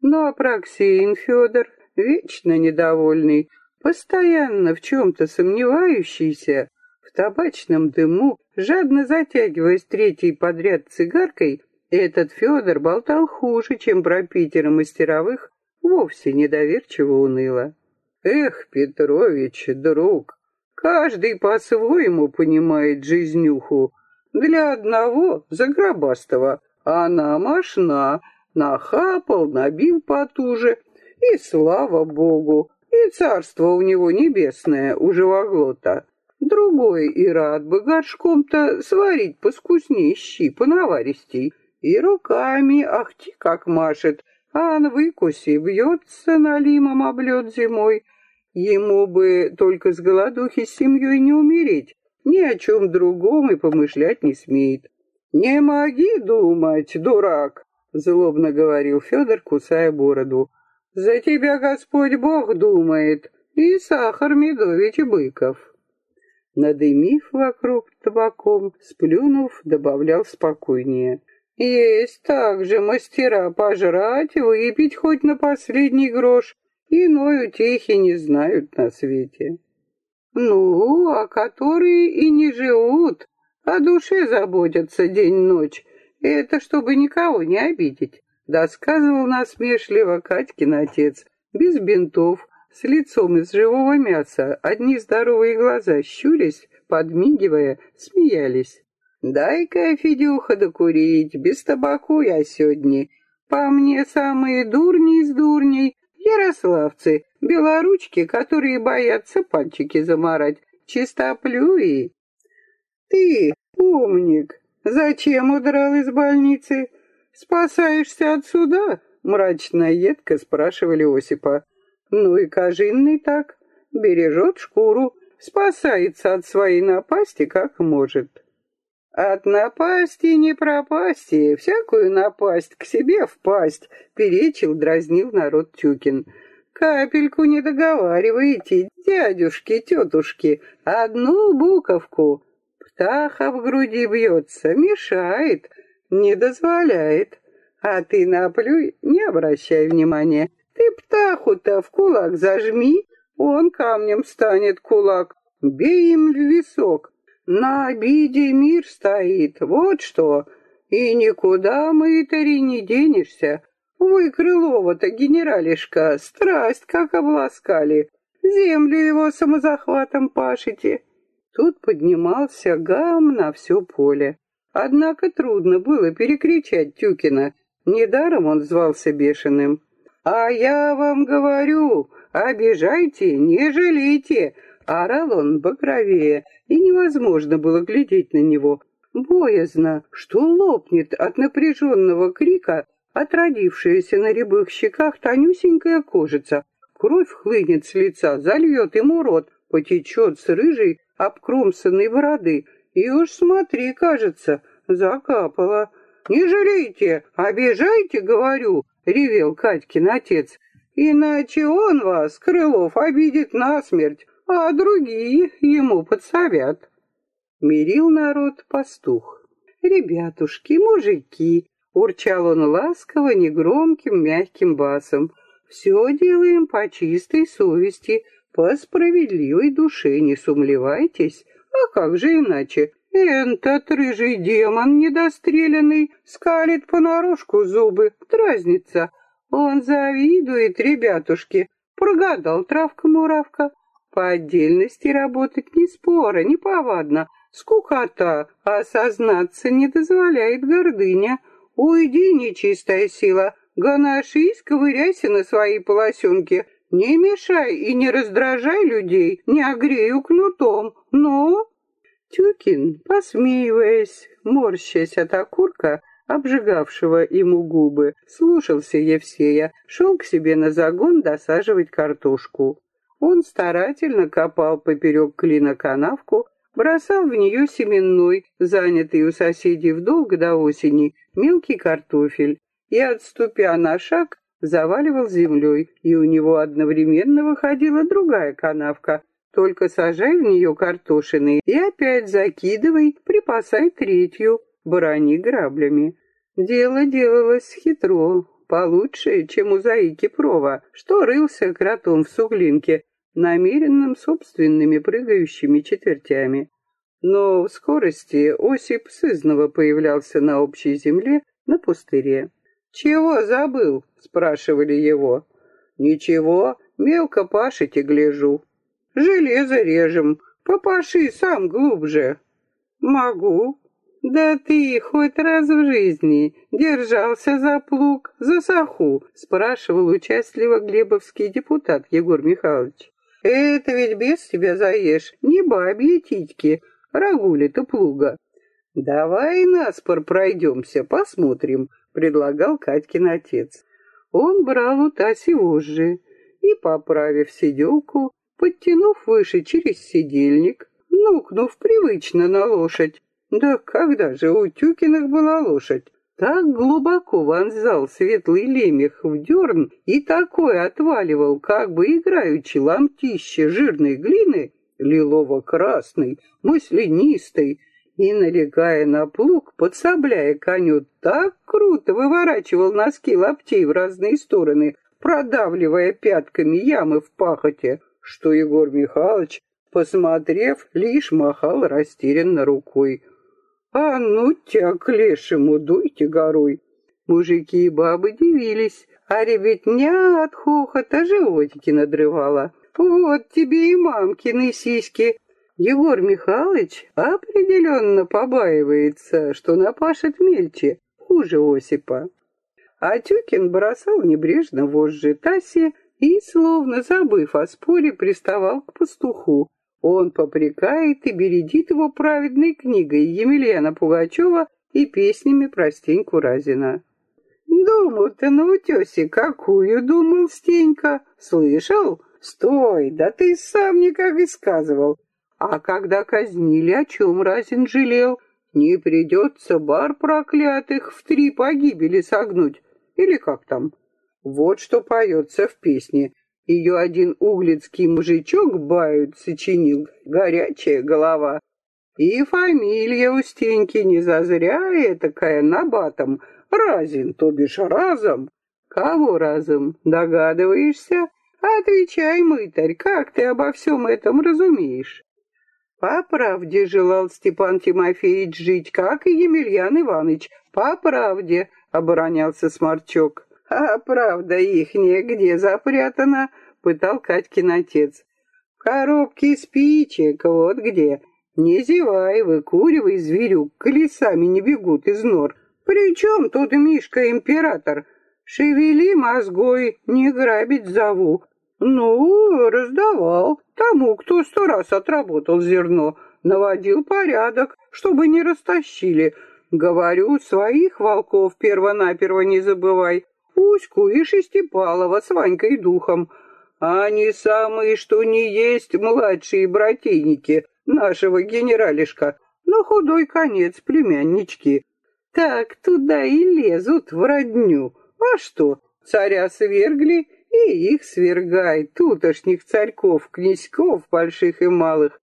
Но Апраксеин Федор, вечно недовольный, постоянно в чем-то сомневающийся, в табачном дыму, жадно затягиваясь третьей подряд цигаркой, этот Федор болтал хуже, чем про Питера мастеровых, вовсе недоверчиво уныло. Эх, Петрович, друг, каждый по-своему понимает жизнюху. Для одного загробастого, а она мощна, нахапал, набил потуже, и слава богу, и царство у него небесное у живоглота. Другой и рад бы горшком-то сварить поскусней щи, понаваристей, и руками, ахти как машет, а он выкуси, бьется налимом облет зимой. Ему бы только с голодухи с семьей не умереть, ни о чем другом и помышлять не смеет. «Не моги думать, дурак!» — злобно говорил Федор, кусая бороду. «За тебя Господь Бог думает, и Сахар Медович Быков». Надымив вокруг табаком, сплюнув, добавлял спокойнее. Есть также мастера пожрать, выпить хоть на последний грош, иной утехи не знают на свете. Ну, а которые и не живут, о душе заботятся день-ночь, это чтобы никого не обидеть, досказывал насмешливо Катькин отец, без бинтов, с лицом из живого мяса, одни здоровые глаза щурясь, подмигивая, смеялись. Дай-ка, Федюха, докурить, без табаку я сегодня. По мне самые дурни из дурней, ярославцы, белоручки, которые боятся пальчики замарать, чистоплюи. Ты, умник, зачем удрал из больницы? Спасаешься от суда? Мрачно едко спрашивали Осипа. Ну и кожинный так, бережет шкуру, спасается от своей напасти как может. От напасти не пропасти, всякую напасть к себе впасть, перечил, дразнил народ Тюкин. Капельку не договариваете, дядюшки, тетушки, одну буковку. Птаха в груди бьется, мешает, не дозволяет. А ты наплюй, не обращай внимания. Ты птаху-то в кулак зажми, он камнем станет кулак. Бей им в висок, на обиде мир стоит, вот что. И никуда, мытари, не денешься. Вы, Крылова-то, генералишка, страсть как обласкали. Землю его самозахватом пашете. Тут поднимался гам на все поле. Однако трудно было перекричать Тюкина. Недаром он звался бешеным. «А я вам говорю, обижайте, не жалейте, Орал он багровее, и невозможно было глядеть на него. Боязно, что лопнет от напряженного крика отродившаяся на рябых щеках тонюсенькая кожица. Кровь хлынет с лица, зальет ему рот, потечет с рыжей обкромсанной бороды. И уж смотри, кажется, закапала. «Не жалейте, обижайте, говорю», — ревел Катькин отец. «Иначе он вас, Крылов, обидит насмерть, а другие ему подсовят». Мирил народ пастух. «Ребятушки, мужики», — урчал он ласково, негромким, мягким басом, «все делаем по чистой совести, по справедливой душе, не сумлевайтесь. А как же иначе? Этот рыжий демон недостреленный скалит понарошку зубы, дразнится. Он завидует ребятушке. Прогадал травка-муравка. По отдельности работать не спора, не повадно. Скукота, осознаться не дозволяет гордыня. Уйди, нечистая сила, гоношись, ковыряйся на своей полосенке. Не мешай и не раздражай людей, не огрею кнутом. Ну, Тюкин, посмеиваясь, морщась от окурка, обжигавшего ему губы, слушался Евсея, шел к себе на загон досаживать картошку. Он старательно копал поперек клина канавку, бросал в нее семенной, занятый у соседей вдолго до осени, мелкий картофель, и, отступя на шаг, заваливал землей, и у него одновременно выходила другая канавка, только сажай в нее картошины и опять закидывай, припасай третью, барани граблями. Дело делалось хитро, получше, чем у Заики Прова, что рылся кротом в суглинке, намеренным собственными прыгающими четвертями. Но в скорости Осип сызново появлялся на общей земле на пустыре. «Чего забыл?» — спрашивали его. «Ничего, мелко пашете, гляжу». Железо режем. Попаши сам глубже. Могу. Да ты хоть раз в жизни держался за плуг, за саху, спрашивал участливо глебовский депутат Егор Михайлович. Это ведь без тебя заешь, не бабьи титьки, рагули-то плуга. Давай наспор пройдемся, посмотрим, предлагал Катькин отец. Он брал у Таси вожжи и, поправив сиделку, подтянув выше через сидельник, нукнув привычно на лошадь. Да когда же у Тюкиных была лошадь? Так глубоко вонзал светлый лемех в дерн и такой отваливал, как бы играючи ломтище жирной глины, лилово-красной, маслянистой, и, налегая на плуг, подсобляя коню, так круто выворачивал носки лаптей в разные стороны, продавливая пятками ямы в пахоте, что Егор Михайлович, посмотрев, лишь махал растерянно рукой. «А ну тебя к лешему, дуйте горой!» Мужики и бабы дивились, а ребятня от хохота животики надрывала. «Вот тебе и мамкины сиськи!» Егор Михайлович определенно побаивается, что напашет мельче, хуже Осипа. А Тюкин бросал небрежно вожжи Тасе и, словно забыв о споре, приставал к пастуху. Он попрекает и бередит его праведной книгой Емельяна Пугачева и песнями про Стеньку Разина. «Думал-то на утесе какую, думал Стенька, слышал? Стой, да ты сам никак и сказывал. А когда казнили, о чем Разин жалел? Не придется бар проклятых в три погибели согнуть, или как там?» Вот что поется в песне. Ее один углицкий мужичок бают сочинил, горячая голова. И фамилия у Стеньки не зазря такая набатом, Разин, то бишь разом. Кого разом, догадываешься? Отвечай, мытарь, как ты обо всем этом разумеешь? По правде желал Степан Тимофеевич жить, как и Емельян Иванович. По правде, оборонялся Сморчок. А правда ихняя где запрятана? Пытал Катькин отец. В коробке спичек, вот где. Не зевай, выкуривай, зверюк, колесами не бегут из нор. При чем тут Мишка-император? Шевели мозгой, не грабить зову. Ну, раздавал тому, кто сто раз отработал зерно, наводил порядок, чтобы не растащили. Говорю, своих волков перво-наперво не забывай, Уську и Шестипалова с Ванькой духом. Они самые, что не есть, младшие братейники нашего генералишка, на худой конец племяннички. Так туда и лезут в родню. А что, царя свергли, и их свергай, тутошних царьков, князьков больших и малых.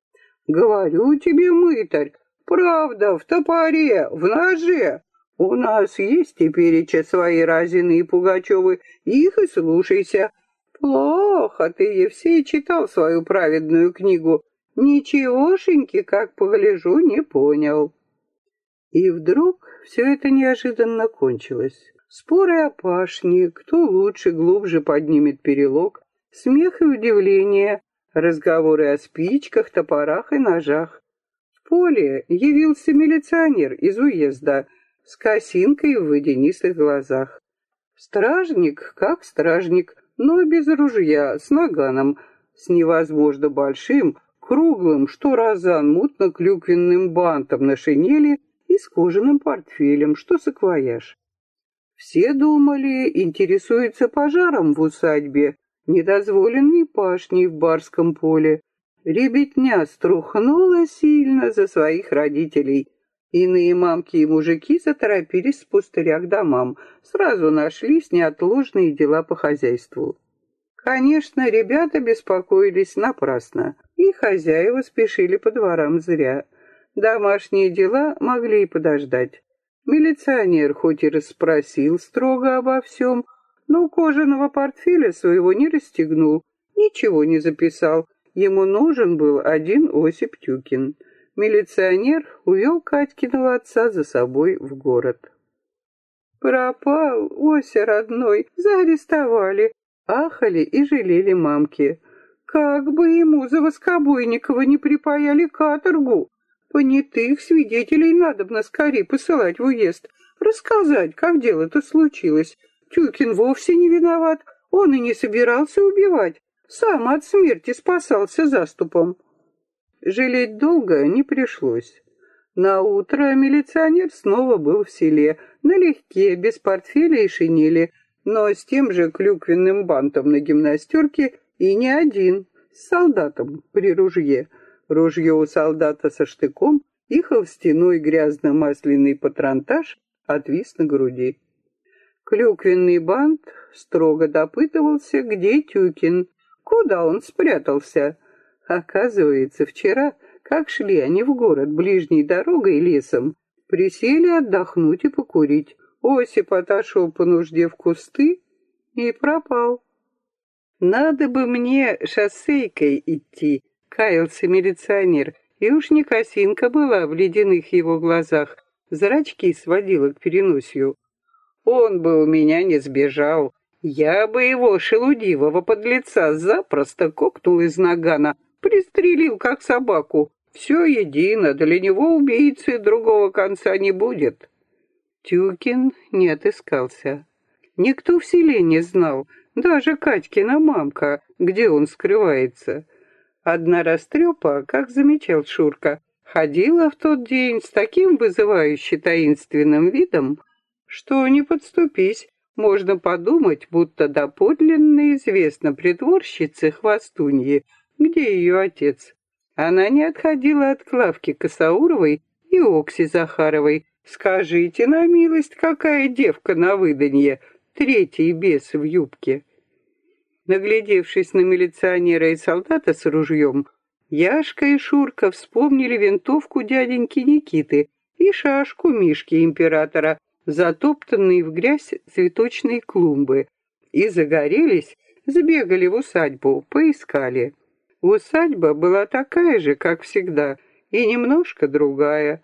Говорю тебе, мытарь, правда, в топоре, в ноже. У нас есть теперь свои Разины и Пугачевы, их и слушайся. Плохо ты, Евсей, читал свою праведную книгу. Ничегошеньки, как погляжу, не понял. И вдруг все это неожиданно кончилось. Споры о пашне, кто лучше, глубже поднимет перелог, смех и удивление, разговоры о спичках, топорах и ножах. В поле явился милиционер из уезда с косинкой в водянистых глазах. Стражник, как стражник, но без ружья, с наганом, с невозможно большим, круглым, что разан мутно-клюквенным бантом на шинели и с кожаным портфелем, что саквояж. Все думали, интересуется пожаром в усадьбе, недозволенной пашней в барском поле. Ребятня струхнула сильно за своих родителей. Иные мамки и мужики заторопились с пустыря к домам, сразу нашлись неотложные дела по хозяйству. Конечно, ребята беспокоились напрасно, и хозяева спешили по дворам зря. Домашние дела могли и подождать. Милиционер хоть и расспросил строго обо всем, но кожаного портфеля своего не расстегнул, ничего не записал. Ему нужен был один Осип Тюкин. Милиционер увел Катькиного отца за собой в город. «Пропал, Ося родной, заарестовали!» Ахали и жалели мамки. «Как бы ему за Воскобойникова не припаяли каторгу!» Понятых свидетелей надо бы скорее посылать в уезд, рассказать, как дело-то случилось. Тюкин вовсе не виноват, он и не собирался убивать, сам от смерти спасался заступом. Жалеть долго не пришлось. На утро милиционер снова был в селе, налегке, без портфеля и шинели, но с тем же клюквенным бантом на гимнастерке и не один, с солдатом при ружье — Ружье у солдата со штыком и холстяной грязно-масляный патронтаж отвис на груди. Клюквенный бант строго допытывался, где Тюкин, куда он спрятался. Оказывается, вчера, как шли они в город ближней дорогой лесом, присели отдохнуть и покурить. Осип отошел по нужде в кусты и пропал. Надо бы мне шоссейкой идти, каялся милиционер, и уж не косинка была в ледяных его глазах, зрачки сводила к переносию. Он бы у меня не сбежал. Я бы его шелудивого подлеца запросто кокнул из нагана, пристрелил как собаку. Все едино, для него убийцы другого конца не будет. Тюкин не отыскался. Никто в селе не знал, даже Катькина мамка, где он скрывается. Одна растрепа, как замечал Шурка, ходила в тот день с таким вызывающе таинственным видом, что не подступись, можно подумать, будто доподлинно известно притворщице Хвостуньи, где ее отец. Она не отходила от Клавки Косауровой и Окси Захаровой. Скажите на милость, какая девка на выданье, третий бес в юбке. Наглядевшись на милиционера и солдата с ружьем, Яшка и Шурка вспомнили винтовку дяденьки Никиты и шашку Мишки императора, затоптанные в грязь цветочные клумбы, и загорелись, сбегали в усадьбу, поискали. Усадьба была такая же, как всегда, и немножко другая.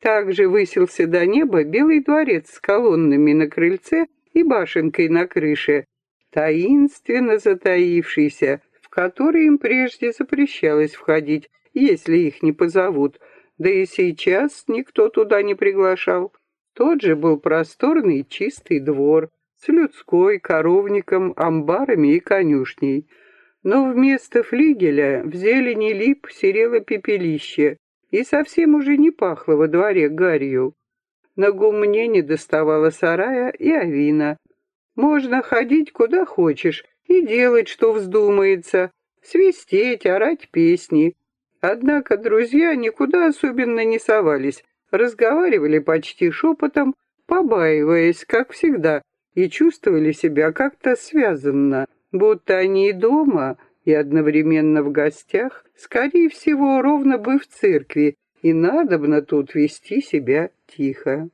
Также высился до неба белый дворец с колоннами на крыльце и башенкой на крыше, таинственно затаившийся, в который им прежде запрещалось входить, если их не позовут, да и сейчас никто туда не приглашал. Тот же был просторный чистый двор с людской, коровником, амбарами и конюшней. Но вместо флигеля в зелени лип серело пепелище, и совсем уже не пахло во дворе гарью. На гумне не доставало сарая и авина. Можно ходить куда хочешь и делать, что вздумается, свистеть, орать песни. Однако друзья никуда особенно не совались, разговаривали почти шепотом, побаиваясь, как всегда, и чувствовали себя как-то связанно, будто они и дома, и одновременно в гостях, скорее всего, ровно бы в церкви, и надобно тут вести себя тихо.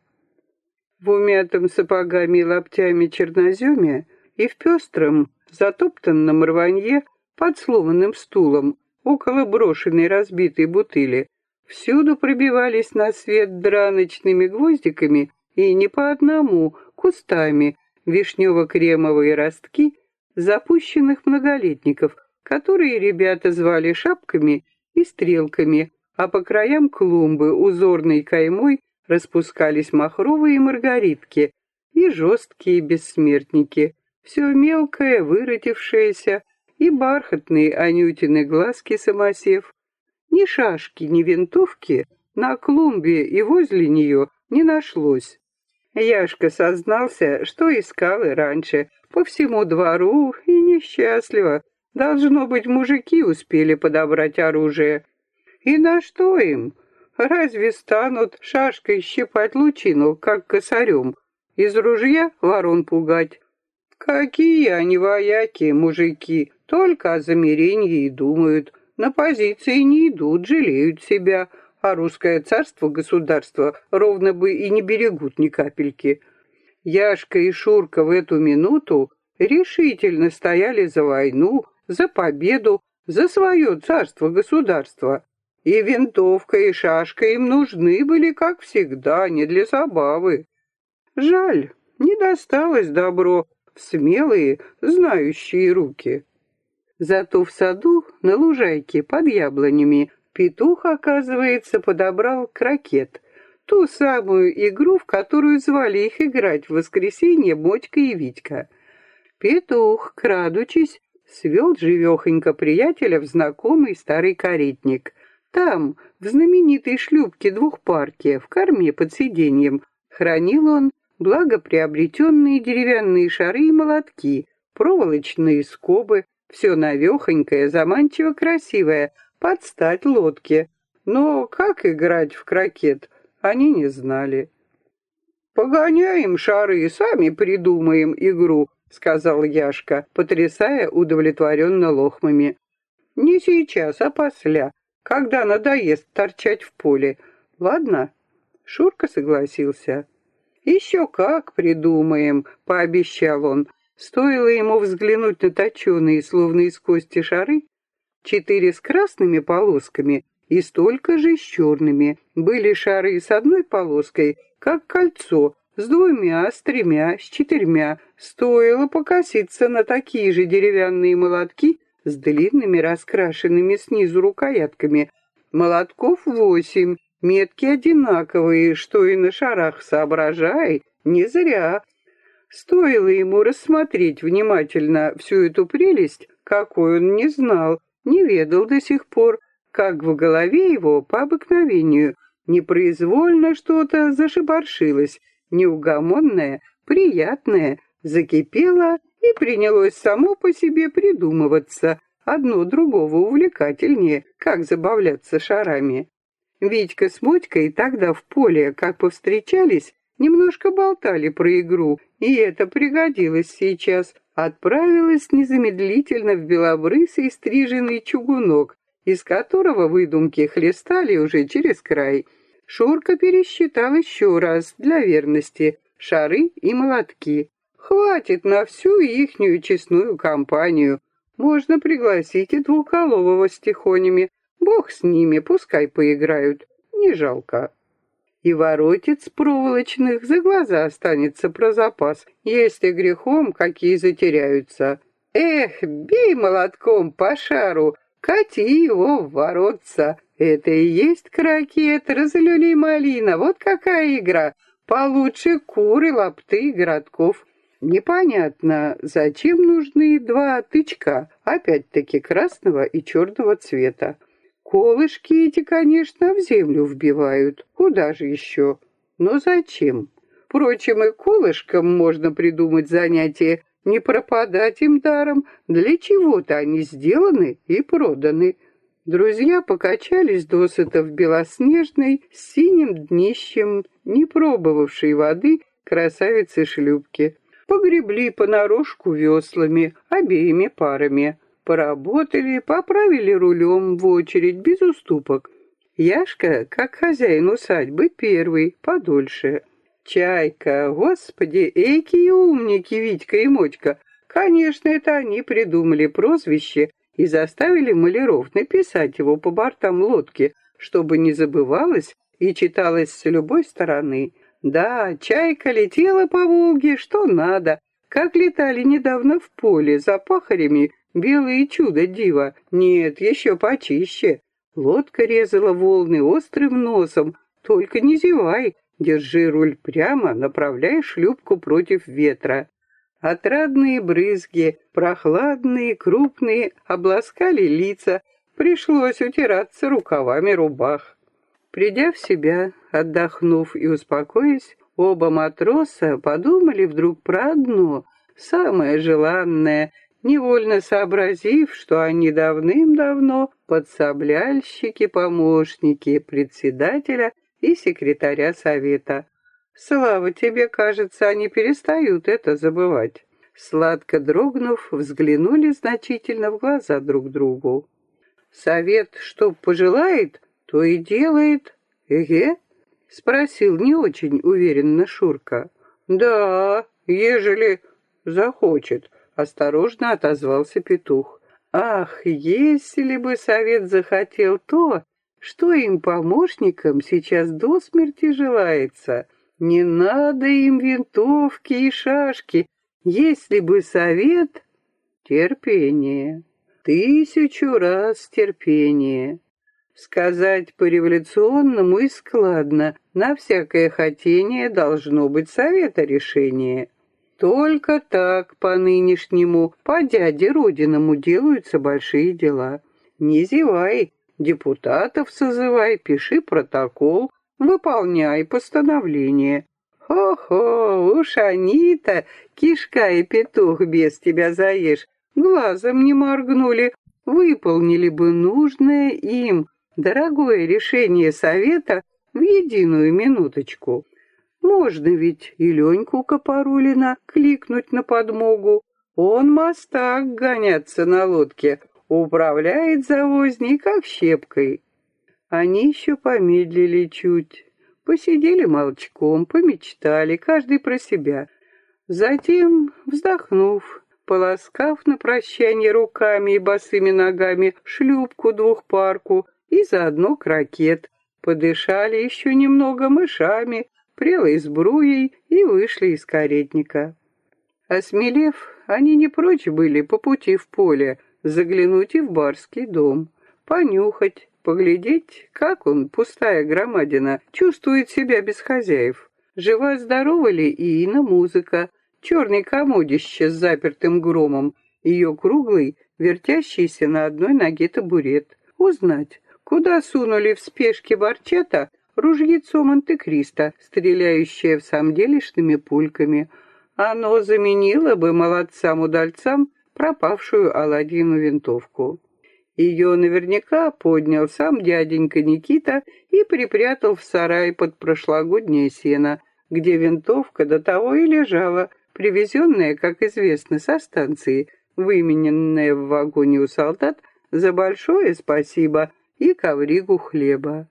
В умятом сапогами и лаптями черноземе и в пестром, затоптанном рванье под сломанным стулом около брошенной разбитой бутыли всюду пробивались на свет драночными гвоздиками и не по одному, кустами, вишнево-кремовые ростки запущенных многолетников, которые ребята звали шапками и стрелками, а по краям клумбы узорной каймой распускались махровые маргаритки и жесткие бессмертники, все мелкое, выродившееся, и бархатные анютины глазки самосев. Ни шашки, ни винтовки на клумбе и возле нее не нашлось. Яшка сознался, что искал и раньше, по всему двору, и несчастливо. Должно быть, мужики успели подобрать оружие. И на что им? Разве станут шашкой щипать лучину, как косарем? Из ружья ворон пугать? Какие они вояки, мужики, только о замерении и думают. На позиции не идут, жалеют себя, а русское царство-государство ровно бы и не берегут ни капельки. Яшка и Шурка в эту минуту решительно стояли за войну, за победу, за свое царство-государство. И винтовка, и шашка им нужны были, как всегда, не для забавы. Жаль, не досталось добро в смелые, знающие руки. Зато в саду, на лужайке под яблонями, петух, оказывается, подобрал крокет, ту самую игру, в которую звали их играть в воскресенье Мотька и Витька. Петух, крадучись, свел живехонько приятеля в знакомый старый каретник. Там, в знаменитой шлюпке двухпарке, в корме под сиденьем, хранил он благоприобретенные деревянные шары и молотки, проволочные скобы, все навехонькое, заманчиво красивое, под стать лодке. Но как играть в крокет, они не знали. «Погоняем шары и сами придумаем игру», — сказал Яшка, потрясая удовлетворенно лохмами. «Не сейчас, а после, когда надоест торчать в поле. Ладно?» Шурка согласился. «Еще как придумаем», — пообещал он. Стоило ему взглянуть на точеные, словно из кости шары, четыре с красными полосками и столько же с черными. Были шары с одной полоской, как кольцо, с двумя, с тремя, с четырьмя. Стоило покоситься на такие же деревянные молотки с длинными раскрашенными снизу рукоятками. Молотков восемь, метки одинаковые, что и на шарах соображай, не зря. Стоило ему рассмотреть внимательно всю эту прелесть, какой он не знал, не ведал до сих пор, как в голове его по обыкновению непроизвольно что-то зашибаршилось, неугомонное, приятное, закипело и принялось само по себе придумываться, одно другого увлекательнее, как забавляться шарами. Витька с Мотькой тогда в поле, как повстречались, немножко болтали про игру, и это пригодилось сейчас. Отправилась незамедлительно в белобрысый стриженный чугунок, из которого выдумки хлестали уже через край. Шурка пересчитал еще раз для верности шары и молотки. Хватит на всю ихнюю честную компанию. Можно пригласить и двухголового с тихонями. Бог с ними, пускай поиграют. Не жалко. И воротец проволочных за глаза останется про запас, если грехом какие затеряются. Эх, бей молотком по шару, кати его в воротца. Это и есть крокет, разлюли малина, вот какая игра. Получше куры, лапты городков. Непонятно, зачем нужны два тычка, опять-таки красного и черного цвета. Колышки эти, конечно, в землю вбивают. Куда же еще? Но зачем? Впрочем, и колышкам можно придумать занятие, не пропадать им даром. Для чего-то они сделаны и проданы. Друзья покачались досыта в белоснежной, с синим днищем, не пробовавшей воды красавицы шлюпки. Погребли понарошку веслами, обеими парами. Поработали, поправили рулем в очередь, без уступок. Яшка, как хозяин усадьбы, первый, подольше. Чайка, господи, эки умники Витька и Мотька. Конечно, это они придумали прозвище и заставили маляров написать его по бортам лодки, чтобы не забывалось и читалось с любой стороны. Да, чайка летела по Волге, что надо, как летали недавно в поле за пахарями белые чудо-диво. Нет, еще почище. Лодка резала волны острым носом. Только не зевай, держи руль прямо, направляй шлюпку против ветра. Отрадные брызги, прохладные, крупные, обласкали лица. Пришлось утираться рукавами рубах. Придя в себя, отдохнув и успокоясь, оба матроса подумали вдруг про одно, самое желанное, невольно сообразив, что они давным-давно подсобляльщики-помощники председателя и секретаря совета. Слава тебе, кажется, они перестают это забывать. Сладко дрогнув, взглянули значительно в глаза друг другу. Совет, что пожелает, то и делает. Эге? Спросил не очень уверенно Шурка. Да, ежели захочет, осторожно отозвался петух. Ах, если бы совет захотел то, что им, помощникам, сейчас до смерти желается. Не надо им винтовки и шашки, если бы совет... Терпение. Тысячу раз терпение. Сказать по-революционному и складно, на всякое хотение должно быть совета решение. Только так по-нынешнему, по дяде Родиному делаются большие дела. Не зевай, депутатов созывай, пиши протокол, выполняй постановление. Хо-хо, уж они-то, кишка и петух без тебя заешь, глазом не моргнули, выполнили бы нужное им, дорогое решение совета в единую минуточку. Можно ведь и Леньку Копорулина кликнуть на подмогу. Он мостак гоняться на лодке, управляет завозней как щепкой. Они еще помедлили чуть, посидели молчком, помечтали, каждый про себя. Затем, вздохнув, полоскав на прощание руками и босыми ногами шлюпку двухпарку, и заодно крокет. Подышали еще немного мышами, прелой сбруей и вышли из каретника. Осмелев, они не прочь были по пути в поле заглянуть и в барский дом, понюхать, поглядеть, как он, пустая громадина, чувствует себя без хозяев. Жива-здорова ли и на музыка, черный комодище с запертым громом, ее круглый, вертящийся на одной ноге табурет. Узнать, куда сунули в спешке Барчета ружьецо Монте-Кристо, стреляющее в самделишными пульками. Оно заменило бы молодцам-удальцам пропавшую Аладдину винтовку. Ее наверняка поднял сам дяденька Никита и припрятал в сарай под прошлогоднее сено, где винтовка до того и лежала, привезенная, как известно, со станции, вымененная в вагоне у солдат за большое спасибо и ковригу хлеба.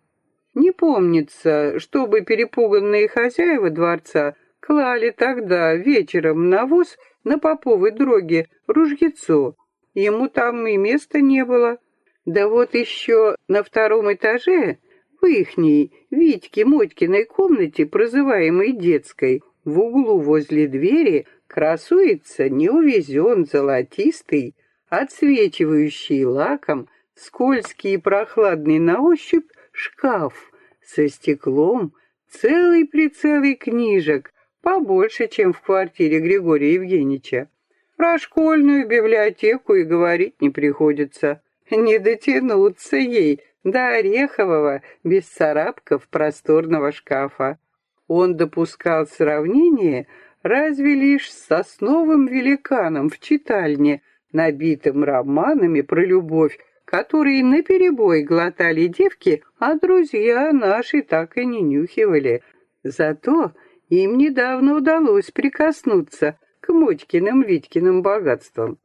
Не помнится, чтобы перепуганные хозяева дворца клали тогда вечером на воз на поповой дроге ружьецо. Ему там и места не было. Да вот еще на втором этаже, в ихней, Витьке Мотькиной комнате, прозываемой детской, в углу возле двери красуется неувезен золотистый, отсвечивающий лаком скользкий и прохладный на ощупь шкаф со стеклом, целый-прицелый книжек, побольше, чем в квартире Григория Евгеньевича. Про школьную библиотеку и говорить не приходится. Не дотянуться ей до Орехового без царапков просторного шкафа. Он допускал сравнение разве лишь с сосновым великаном в читальне, набитым романами про любовь, которые наперебой глотали девки, а друзья наши так и не нюхивали. Зато им недавно удалось прикоснуться к Мотькиным Витькиным богатствам.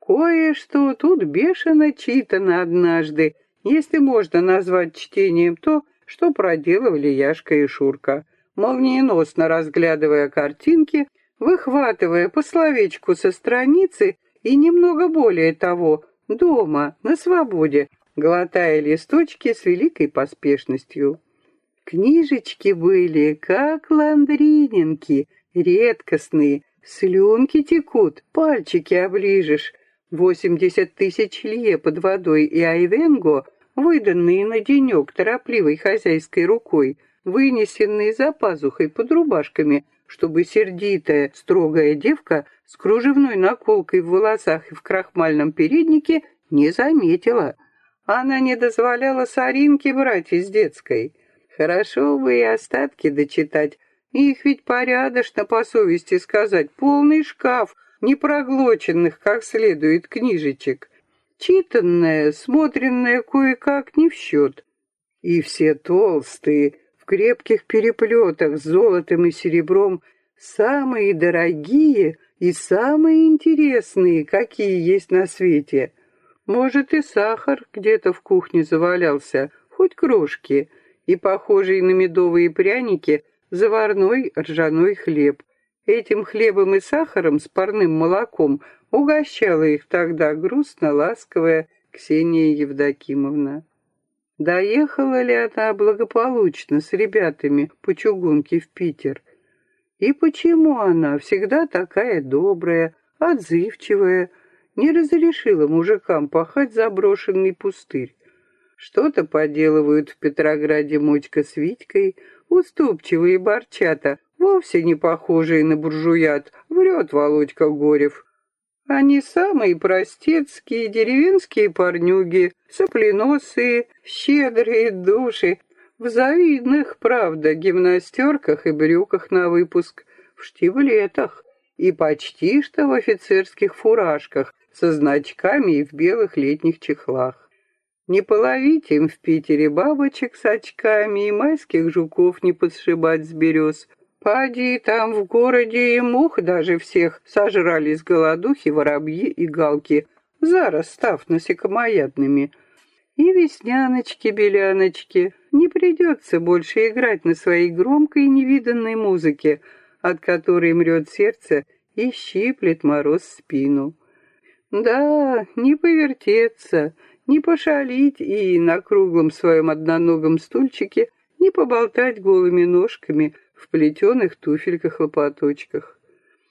Кое-что тут бешено читано однажды, если можно назвать чтением то, что проделывали Яшка и Шурка. Молниеносно разглядывая картинки, выхватывая по словечку со страницы и немного более того, дома, на свободе, глотая листочки с великой поспешностью. Книжечки были, как ландрининки, редкостные, слюнки текут, пальчики оближешь. Восемьдесят тысяч лье под водой и айвенго, выданные на денек торопливой хозяйской рукой, вынесенные за пазухой под рубашками, чтобы сердитая, строгая девка с кружевной наколкой в волосах и в крахмальном переднике не заметила. Она не дозволяла соринки брать из детской. Хорошо бы и остатки дочитать. Их ведь порядочно, по совести сказать, полный шкаф непроглоченных как следует книжечек. Читанное, смотренное кое-как не в счет. И все толстые, в крепких переплетах с золотом и серебром, самые дорогие и самые интересные, какие есть на свете. Может, и сахар где-то в кухне завалялся, хоть крошки, и похожий на медовые пряники заварной ржаной хлеб. Этим хлебом и сахаром с парным молоком угощала их тогда грустно ласковая Ксения Евдокимовна. Доехала ли она благополучно с ребятами по чугунке в Питер? И почему она, всегда такая добрая, отзывчивая, не разрешила мужикам пахать заброшенный пустырь? Что-то поделывают в Петрограде Мотька с Витькой, уступчивые борчата, вовсе не похожие на буржуят, врет Володька Горев. Они самые простецкие деревенские парнюги, сопленосые, щедрые души, в завидных, правда, гимнастерках и брюках на выпуск, в штиблетах и почти что в офицерских фуражках со значками и в белых летних чехлах. Не половить им в Питере бабочек с очками и майских жуков не подшибать с берез. Пади, там в городе и мух даже всех сожрали с голодухи воробьи и галки, зараз став насекомоядными. И весняночки-беляночки, не придется больше играть на своей громкой невиданной музыке, от которой мрет сердце и щиплет мороз спину. Да, не повертеться, не пошалить и на круглом своем одноногом стульчике не поболтать голыми ножками в плетеных туфельках-лопаточках.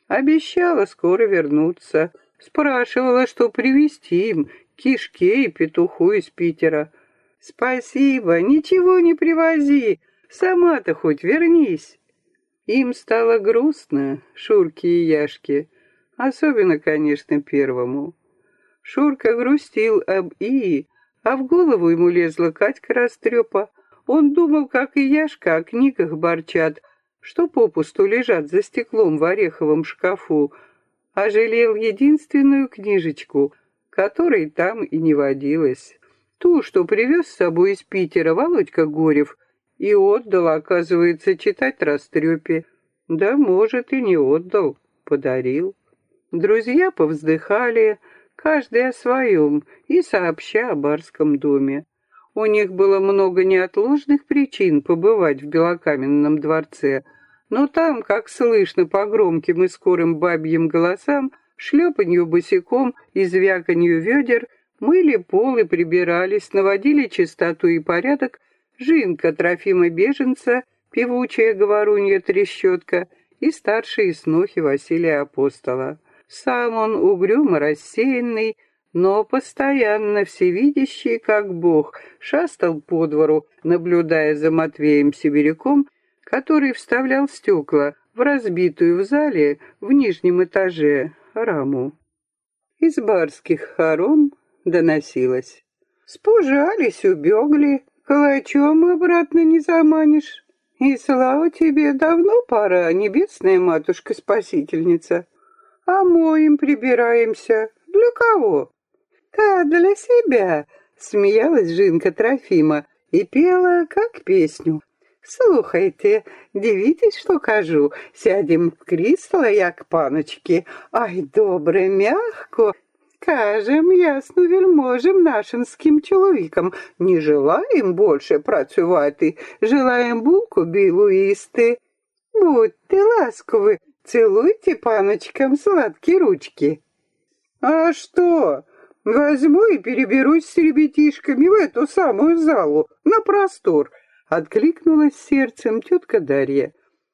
Обещала скоро вернуться, спрашивала, что привезти им, кишке и петуху из Питера. «Спасибо, ничего не привози, сама-то хоть вернись». Им стало грустно, Шурке и Яшке, особенно, конечно, первому. Шурка грустил об Ии, а в голову ему лезла Катька растрепа. Он думал, как и Яшка, о книгах борчат, что попусту лежат за стеклом в ореховом шкафу, а жалел единственную книжечку, которой там и не водилось. Ту, что привез с собой из Питера Володька Горев, и отдал, оказывается, читать растрепе. Да, может, и не отдал, подарил. Друзья повздыхали, каждый о своем, и сообща о барском доме. У них было много неотложных причин побывать в Белокаменном дворце, но там, как слышно по громким и скорым бабьим голосам, шлепанью босиком и звяканью ведер, мыли пол и прибирались, наводили чистоту и порядок Жинка Трофима Беженца, певучая говорунья Трещотка и старшие снохи Василия Апостола. Сам он угрюмо рассеянный, но постоянно всевидящий, как бог, шастал по двору, наблюдая за Матвеем Сибиряком, который вставлял стекла в разбитую в зале в нижнем этаже раму. Из барских хором доносилось. Спужались, убегли, калачом обратно не заманишь. И слава тебе, давно пора, небесная матушка-спасительница А моим прибираемся. Для кого? Да, для себя, смеялась Жинка Трофима и пела, как песню. Слухайте, дивитесь, что кажу. Сядем в крісло, як паночки. Ай, добре, мягко. Кажем ясно вельможем нашинським чоловікам. Не желаем больше працювати, желаем булку білу їсти. Будьте ласкові, целуйте паночкам сладкі ручки. А что? Возьму и переберусь с ребятишками в эту самую залу, на простор. Откликнулась сердцем тетка Дарья.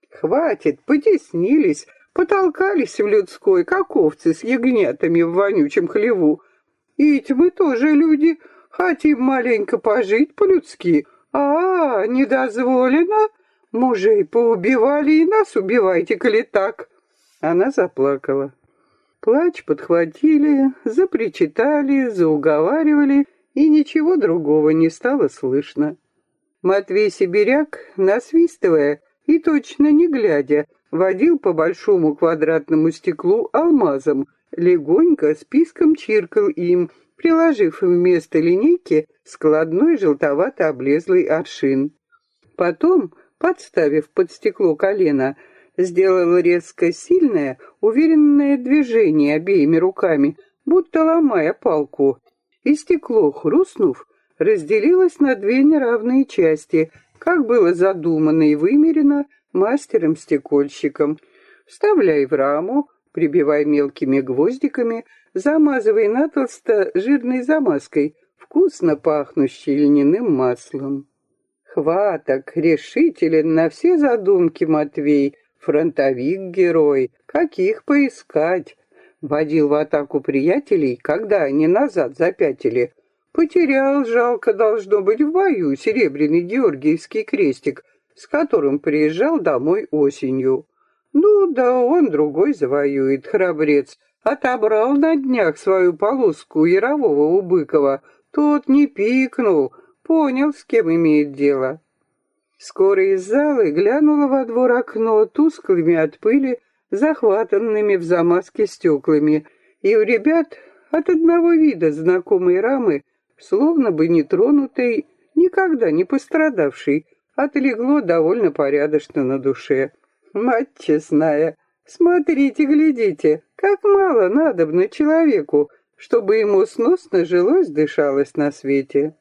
Хватит, потеснились, потолкались в людской, как овцы с ягнятами в вонючем хлеву. Ведь мы тоже люди, хотим маленько пожить по-людски. А, не дозволено? Мужей поубивали и нас убивайте, коли так. Она заплакала. Плач подхватили, запричитали, зауговаривали, и ничего другого не стало слышно. Матвей Сибиряк, насвистывая и точно не глядя, водил по большому квадратному стеклу алмазом, легонько списком чиркал им, приложив вместо линейки складной желтовато-облезлый аршин. Потом, подставив под стекло колено, сделал резко сильное, уверенное движение обеими руками, будто ломая палку, и стекло, хрустнув, разделилось на две неравные части, как было задумано и вымерено мастером-стекольщиком. Вставляй в раму, прибивай мелкими гвоздиками, замазывай натолсто жирной замазкой, вкусно пахнущей льняным маслом. Хваток, решителен на все задумки Матвей, Фронтовик-герой, каких поискать? Водил в атаку приятелей, когда они назад запятили. Потерял, жалко, должно быть, в бою серебряный Георгиевский крестик, с которым приезжал домой осенью. Ну да он другой завоюет, храбрец. Отобрал на днях свою полоску Ярового у Быкова. Тот не пикнул, понял, с кем имеет дело. Скоро из залы глянуло во двор окно тусклыми от пыли, захватанными в замазке стеклами, и у ребят от одного вида знакомой рамы, словно бы не тронутой, никогда не пострадавшей, отлегло довольно порядочно на душе. Мать честная, смотрите, глядите, как мало надобно человеку, чтобы ему сносно жилось, дышалось на свете.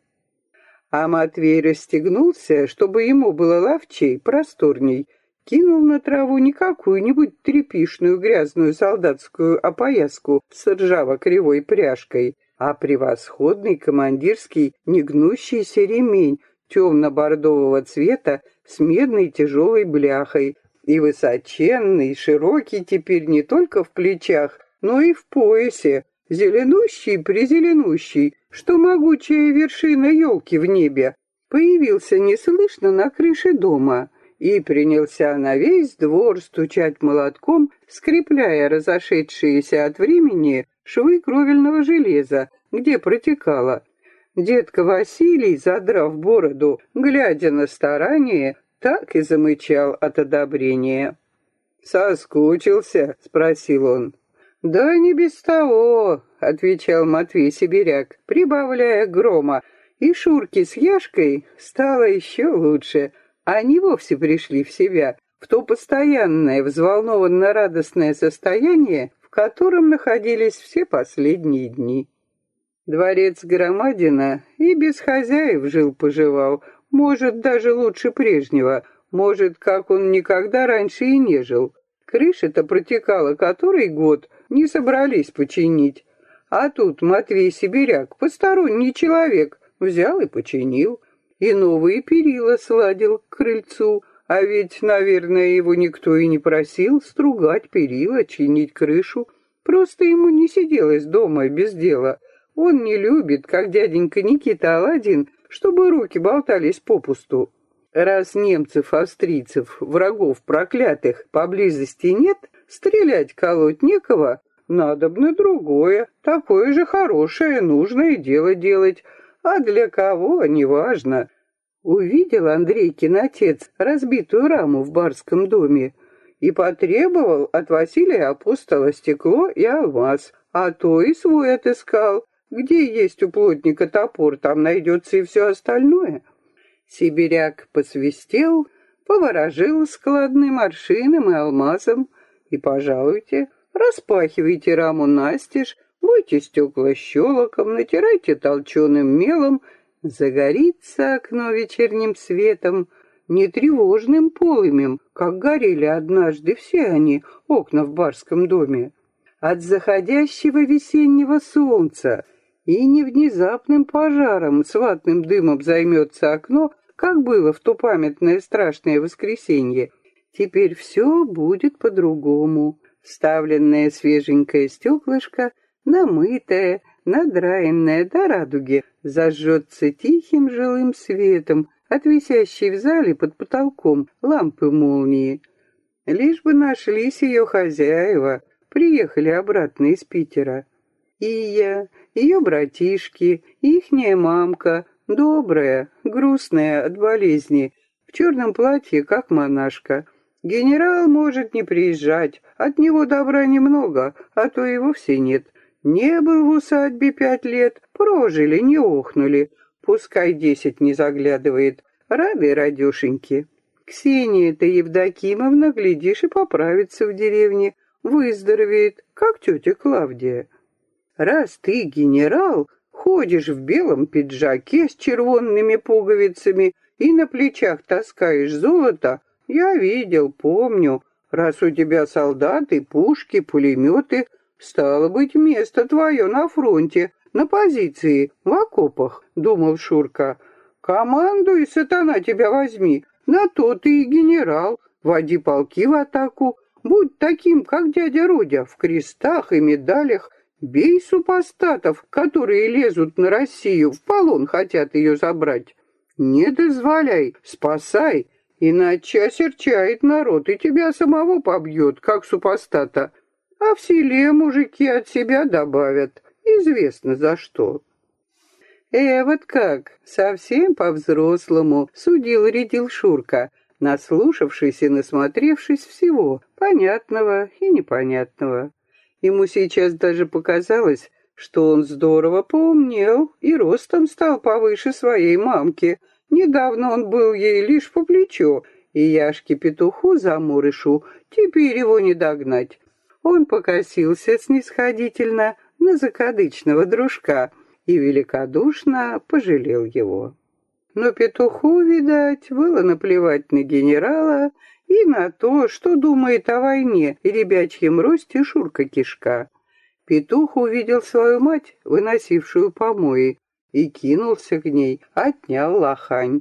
А Матвей расстегнулся, чтобы ему было ловчей, просторней, кинул на траву не какую-нибудь трепишную грязную солдатскую опояску с ржаво-кривой пряжкой, а превосходный командирский негнущийся ремень темно-бордового цвета с медной тяжелой бляхой. И высоченный, широкий теперь не только в плечах, но и в поясе, зеленущий-призеленущий, что могучая вершина елки в небе, появился неслышно на крыше дома и принялся на весь двор стучать молотком, скрепляя разошедшиеся от времени швы кровельного железа, где протекало. Детка Василий, задрав бороду, глядя на старание, так и замычал от одобрения. «Соскучился?» — спросил он. «Да не без того», — отвечал Матвей Сибиряк, прибавляя грома. И Шурки с Яшкой стало еще лучше. Они вовсе пришли в себя, в то постоянное, взволнованно-радостное состояние, в котором находились все последние дни. Дворец Громадина и без хозяев жил-поживал, может, даже лучше прежнего, может, как он никогда раньше и не жил. Крыша-то протекала который год, не собрались починить. А тут Матвей Сибиряк, посторонний человек, взял и починил. И новые перила сладил к крыльцу. А ведь, наверное, его никто и не просил стругать перила, чинить крышу. Просто ему не сиделось дома без дела. Он не любит, как дяденька Никита Аладдин, чтобы руки болтались попусту. Раз немцев, австрийцев, врагов проклятых поблизости нет, стрелять колоть некого, надо бы на другое, такое же хорошее, нужное дело делать. А для кого, неважно. Увидел Андрейкин отец разбитую раму в барском доме и потребовал от Василия Апостола стекло и алмаз, а то и свой отыскал. Где есть у плотника топор, там найдется и все остальное. Сибиряк посвистел, поворожил складным аршином и алмазом, и, пожалуйте, распахивайте раму настежь, мойте стекла щелоком, натирайте толченым мелом, загорится окно вечерним светом, не тревожным полымем, как горели однажды все они, окна в барском доме, от заходящего весеннего солнца, и не внезапным пожаром с ватным дымом займется окно, как было в то памятное страшное воскресенье. Теперь все будет по-другому. Вставленное свеженькое стеклышко, намытое, надраенное до радуги, зажжется тихим жилым светом от висящей в зале под потолком лампы молнии. Лишь бы нашлись ее хозяева, приехали обратно из Питера. И я, ее братишки, ихняя мамка, добрая, грустная от болезни, в черном платье, как монашка. Генерал может не приезжать, от него добра немного, а то и вовсе нет. Не был в усадьбе пять лет, прожили, не охнули, пускай десять не заглядывает. Рады, радюшеньки. Ксения-то Евдокимовна, глядишь, и поправится в деревне, выздоровеет, как тетя Клавдия. Раз ты генерал, ходишь в белом пиджаке с червонными пуговицами и на плечах таскаешь золото, я видел, помню. Раз у тебя солдаты, пушки, пулеметы, стало быть, место твое на фронте, на позиции, в окопах, думал Шурка. Командуй, сатана, тебя возьми, на то ты и генерал, води полки в атаку, будь таким, как дядя Рудя, в крестах и медалях, Бей супостатов, которые лезут на Россию, в полон хотят ее забрать. Не дозволяй, спасай, иначе осерчает народ и тебя самого побьет, как супостата. А в селе мужики от себя добавят, известно за что. Э, вот как, совсем по-взрослому, судил-рядил Шурка, наслушавшись и насмотревшись всего, понятного и непонятного. Ему сейчас даже показалось, что он здорово поумнел и ростом стал повыше своей мамки. Недавно он был ей лишь по плечо, и Яшке-петуху заморышу теперь его не догнать. Он покосился снисходительно на закадычного дружка и великодушно пожалел его. Но петуху, видать, было наплевать на генерала и на то, что думает о войне и ребячьем росте Шурка-кишка. Петух увидел свою мать, выносившую помои, и кинулся к ней, отнял лохань.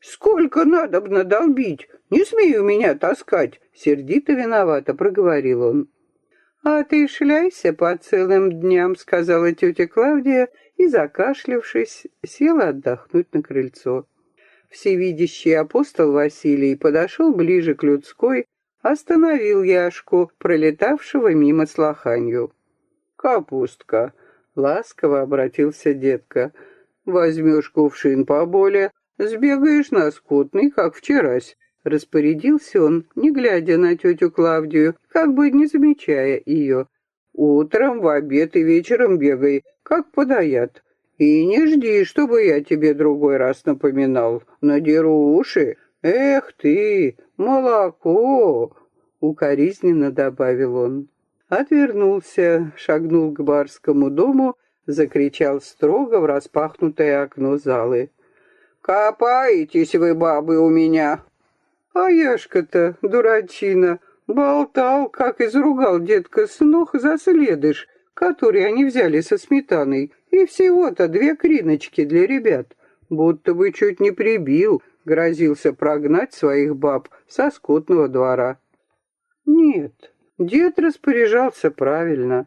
«Сколько надо б надолбить? Не смею меня таскать!» Сердито виновато проговорил он. «А ты шляйся по целым дням», — сказала тетя Клавдия, и, закашлявшись, села отдохнуть на крыльцо. Всевидящий апостол Василий подошел ближе к людской, остановил Яшку, пролетавшего мимо с лоханью. «Капустка!» — ласково обратился детка. «Возьмешь кувшин поболее, сбегаешь на скотный, как вчерась». Распорядился он, не глядя на тетю Клавдию, как бы не замечая ее. «Утром, в обед и вечером бегай, как подаят. И не жди, чтобы я тебе другой раз напоминал. Надеру уши. Эх ты, молоко!» Укоризненно добавил он. Отвернулся, шагнул к барскому дому, закричал строго в распахнутое окно залы. «Копаетесь вы, бабы, у меня!» А Яшка-то, дурачина, болтал, как изругал детка с ног за следыш, который они взяли со сметаной, и всего-то две криночки для ребят. Будто бы чуть не прибил, грозился прогнать своих баб со скотного двора. Нет, дед распоряжался правильно.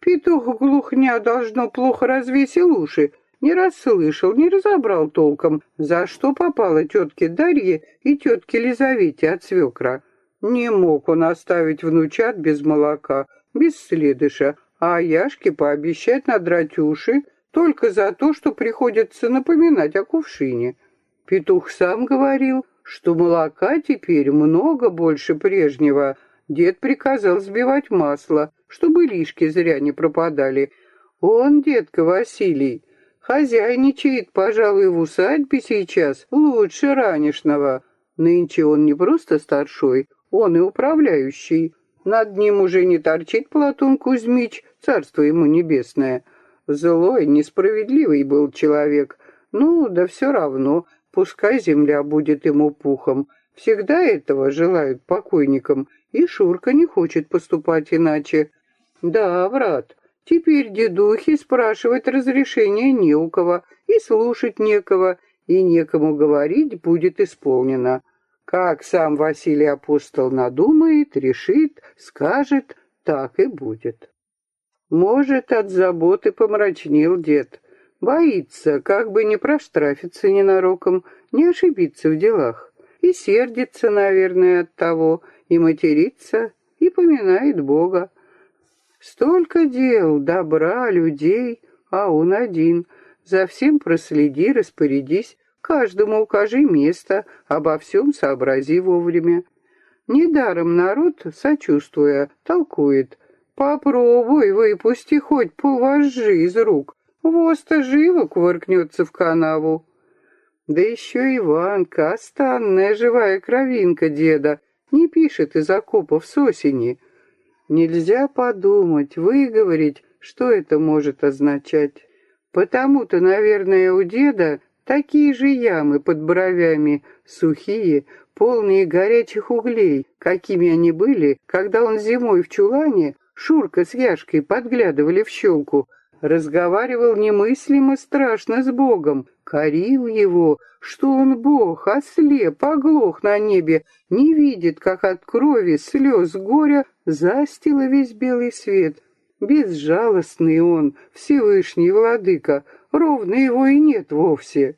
Петух глухня должно плохо развесил уши, не расслышал, не разобрал толком, за что попало тетке Дарье и тетке Лизавете от свекра. Не мог он оставить внучат без молока, без следыша, а Яшке пообещать надрать уши только за то, что приходится напоминать о кувшине. Петух сам говорил, что молока теперь много больше прежнего. Дед приказал сбивать масло, чтобы лишки зря не пропадали. Он, детка Василий, хозяйничает, пожалуй, в усадьбе сейчас лучше ранешного. Нынче он не просто старшой, он и управляющий. Над ним уже не торчит Платон Кузьмич, царство ему небесное. Злой, несправедливый был человек. Ну, да все равно, Пускай земля будет ему пухом. Всегда этого желают покойникам, и Шурка не хочет поступать иначе. Да, брат, теперь дедухи спрашивать разрешения не у кого, и слушать некого, и некому говорить будет исполнено. Как сам Василий Апостол надумает, решит, скажет, так и будет. Может, от заботы помрачнел дед. Боится, как бы не проштрафиться ненароком, не ошибиться в делах. И сердится, наверное, от того, и матерится, и поминает Бога. Столько дел, добра, людей, а он один. За всем проследи, распорядись, каждому укажи место, обо всем сообрази вовремя. Недаром народ, сочувствуя, толкует. Попробуй, выпусти хоть полвожжи из рук, Воста живо кувыркнется в канаву. Да еще Иванка, останная живая кровинка деда, не пишет из окопов с осени. Нельзя подумать, выговорить, что это может означать. Потому-то, наверное, у деда такие же ямы под бровями, сухие, полные горячих углей, какими они были, когда он зимой в чулане, Шурка с Яшкой подглядывали в щелку, разговаривал немыслимо страшно с Богом, корил его, что он Бог, ослеп, оглох на небе, не видит, как от крови, слез, горя застило весь белый свет. Безжалостный он, Всевышний Владыка, ровно его и нет вовсе.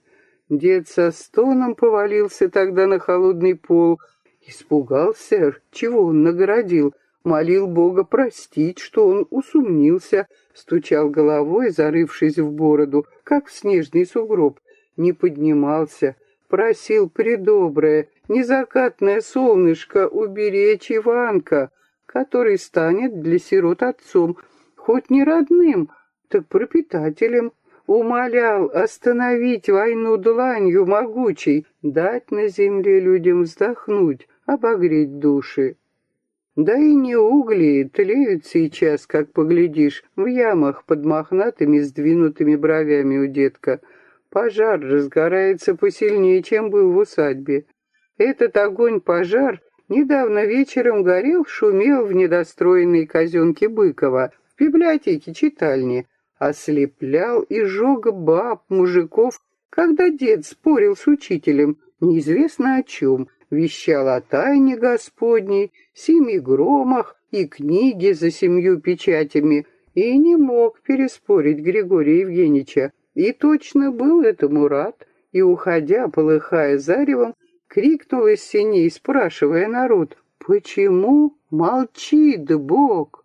Дед со стоном повалился тогда на холодный пол, испугался, чего он наградил, молил Бога простить, что он усумнился, стучал головой, зарывшись в бороду, как в снежный сугроб, не поднимался, просил предоброе, незакатное солнышко уберечь Иванка, который станет для сирот отцом, хоть не родным, так пропитателем, умолял остановить войну дланью могучей, дать на земле людям вздохнуть, обогреть души. Да и не угли тлеют сейчас, как поглядишь, в ямах под мохнатыми сдвинутыми бровями у детка. Пожар разгорается посильнее, чем был в усадьбе. Этот огонь-пожар недавно вечером горел, шумел в недостроенной казенке Быкова, в библиотеке читальни, ослеплял и жег баб, мужиков, когда дед спорил с учителем, неизвестно о чем, вещал о тайне Господней, семи громах и книге за семью печатями, и не мог переспорить Григория Евгеньевича, и точно был этому рад, и, уходя, полыхая заревом, крикнул из синей, спрашивая народ, «Почему молчит Бог?»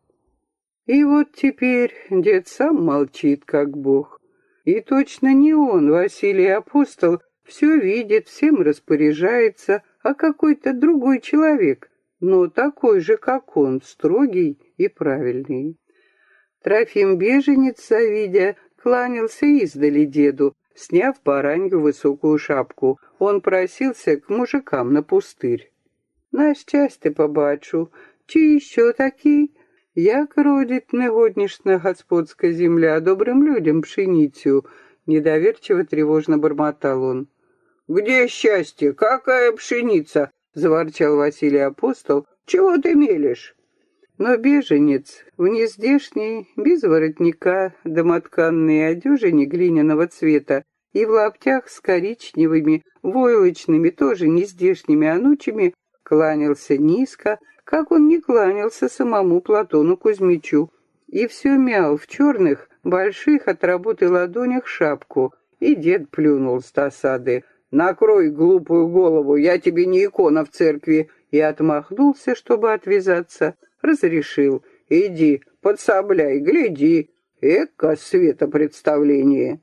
И вот теперь дед сам молчит, как Бог. И точно не он, Василий Апостол, все видит, всем распоряжается, а какой-то другой человек, но такой же, как он, строгий и правильный. Трофим беженец, завидя, кланялся издали деду, сняв баранью высокую шапку. Он просился к мужикам на пустырь. На счастье побачу, чи еще такі, як родить негоднішна господська земля добрым людям пшеницю, недоверчиво тревожно бормотал он. «Где счастье? Какая пшеница?» — заворчал Василий Апостол. «Чего ты мелешь?» Но беженец в нездешней, без воротника, домотканной одежине глиняного цвета и в лаптях с коричневыми, войлочными, тоже нездешними анучами, кланялся низко, как он не кланялся самому Платону Кузьмичу, и все мял в черных, больших от работы ладонях шапку, и дед плюнул с досады. «Накрой глупую голову, я тебе не икона в церкви!» И отмахнулся, чтобы отвязаться. Разрешил. «Иди, подсобляй, гляди, эко светопредставление!»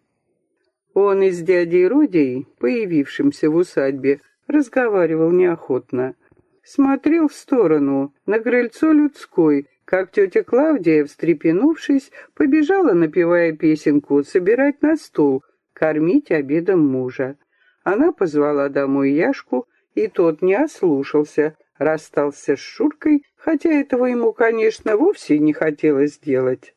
Он и с дядей Родей, появившимся в усадьбе, разговаривал неохотно. Смотрел в сторону, на крыльцо людской, как тетя Клавдия, встрепенувшись, побежала, напевая песенку, собирать на стол, кормить обедом мужа. Она позвала домой Яшку, и тот не ослушался, расстался с Шуркой, хотя этого ему, конечно, вовсе не хотелось делать.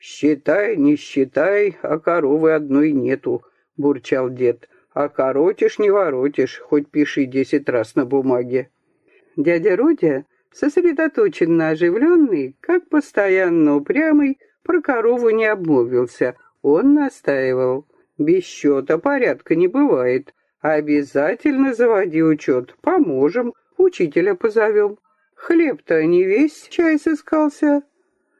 «Считай, не считай, а коровы одной нету», — бурчал дед. «А коротишь, не воротишь, хоть пиши десять раз на бумаге». Дядя Родя, сосредоточенно оживленный, как постоянно упрямый, про корову не обмолвился. Он настаивал. «Без счета порядка не бывает. Обязательно заводи учет. Поможем, учителя позовем. Хлеб-то не весь чай сыскался».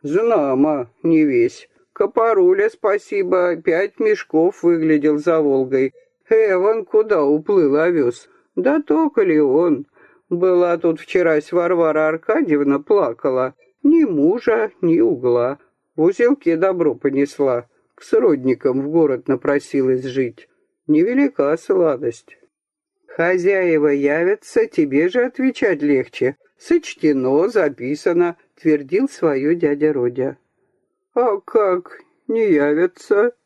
Знамо, не весь. Копоруля, спасибо, пять мешков выглядел за Волгой. Эван куда уплыл овес? Да только ли он? Была тут вчерась Варвара Аркадьевна, плакала. Ни мужа, ни угла. В узелке добро понесла. К сродникам в город напросилась жить. Невелика сладость. Хозяева явятся, тебе же отвечать легче. Сочтено, записано, твердил свое дядя Родя. «А как не явятся?»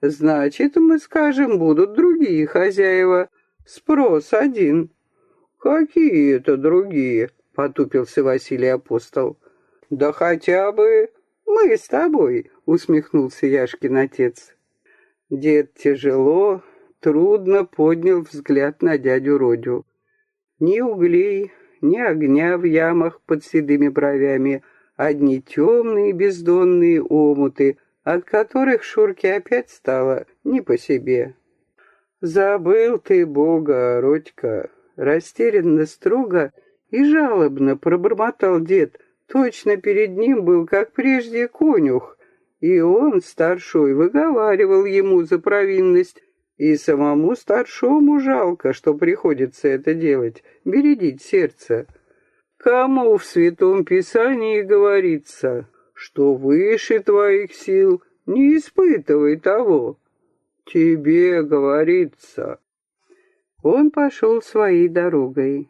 «Значит, мы скажем, будут другие хозяева. Спрос один». «Какие это другие?» — потупился Василий Апостол. «Да хотя бы мы с тобой», — усмехнулся Яшкин отец. Дед тяжело, трудно поднял взгляд на дядю Родю. Ни углей, ни огня в ямах под седыми бровями, одни темные бездонные омуты, от которых Шурке опять стало не по себе. «Забыл ты Бога, Родька!» Растерянно, строго и жалобно пробормотал дед. Точно перед ним был, как прежде, конюх, и он, старшой, выговаривал ему за провинность, и самому старшому жалко, что приходится это делать, бередить сердце. Кому в Святом Писании говорится, что выше твоих сил не испытывай того? Тебе говорится. Он пошел своей дорогой,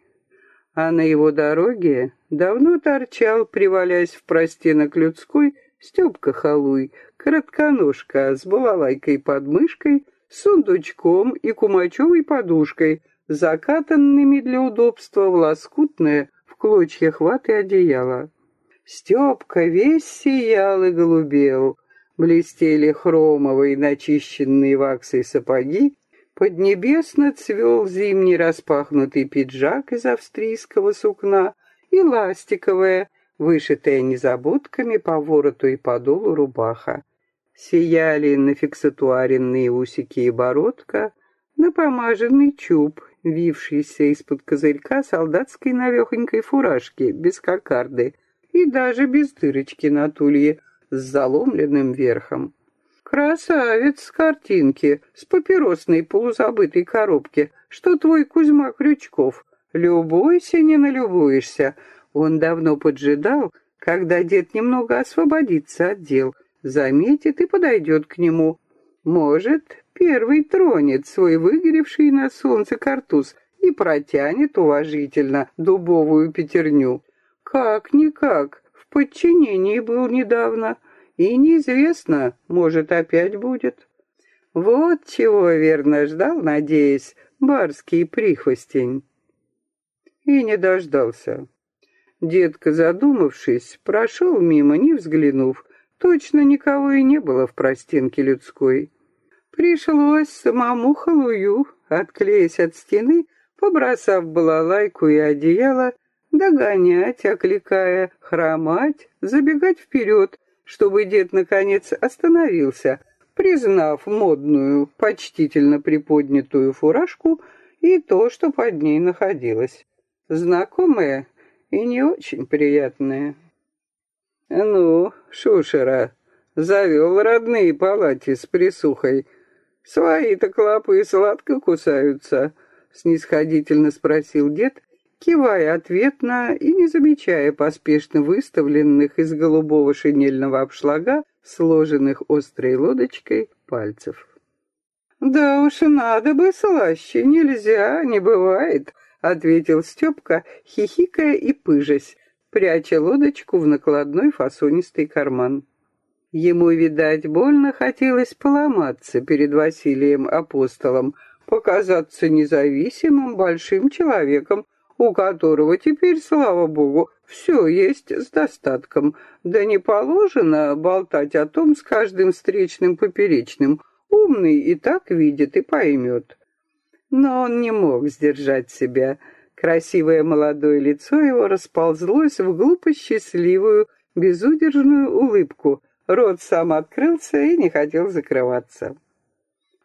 а на его дороге давно торчал, привалясь в простенок людской, Степка Халуй, коротконожка с балалайкой под мышкой, сундучком и кумачевой подушкой, закатанными для удобства в лоскутное в клочьях ваты одеяло. Степка весь сиял и голубел, блестели хромовые начищенные ваксой сапоги, поднебесно цвел зимний распахнутый пиджак из австрийского сукна и ластиковая, вышитая незабудками по вороту и подолу рубаха. Сияли на фиксатуаренные усики и бородка, напомаженный чуб, вившийся из-под козырька солдатской навехонькой фуражки, без кокарды и даже без дырочки на тулье с заломленным верхом. Красавец с картинки, с папиросной полузабытой коробки, что твой Кузьма Крючков. Любуйся, не налюбуешься. Он давно поджидал, когда дед немного освободится от дел, заметит и подойдет к нему. Может, первый тронет свой выгоревший на солнце картуз и протянет уважительно дубовую пятерню. Как-никак, в подчинении был недавно, и неизвестно, может, опять будет. Вот чего верно ждал, надеясь, барский прихвостень. И не дождался. Детка, задумавшись, прошел мимо, не взглянув. Точно никого и не было в простинке людской. Пришлось самому халую, отклеясь от стены, побросав балалайку и одеяло, догонять, окликая, хромать, забегать вперед, чтобы дед наконец остановился, признав модную, почтительно приподнятую фуражку и то, что под ней находилось. Знакомое и не очень приятное. «Ну, Шушера, Завел родные палати с присухой. Свои-то клапы и сладко кусаются, снисходительно спросил дед, кивая ответно и не замечая поспешно выставленных из голубого шинельного обшлага, сложенных острой лодочкой, пальцев. «Да уж надо бы слаще, нельзя, не бывает», — ответил Степка, хихикая и пыжась, пряча лодочку в накладной фасонистый карман. Ему, видать, больно хотелось поломаться перед Василием Апостолом, показаться независимым большим человеком, у которого теперь, слава богу, все есть с достатком, да не положено болтать о том с каждым встречным поперечным. Умный и так видит и поймет. Но он не мог сдержать себя. Красивое молодое лицо его расползлось в глупо счастливую, безудержную улыбку. Рот сам открылся и не хотел закрываться.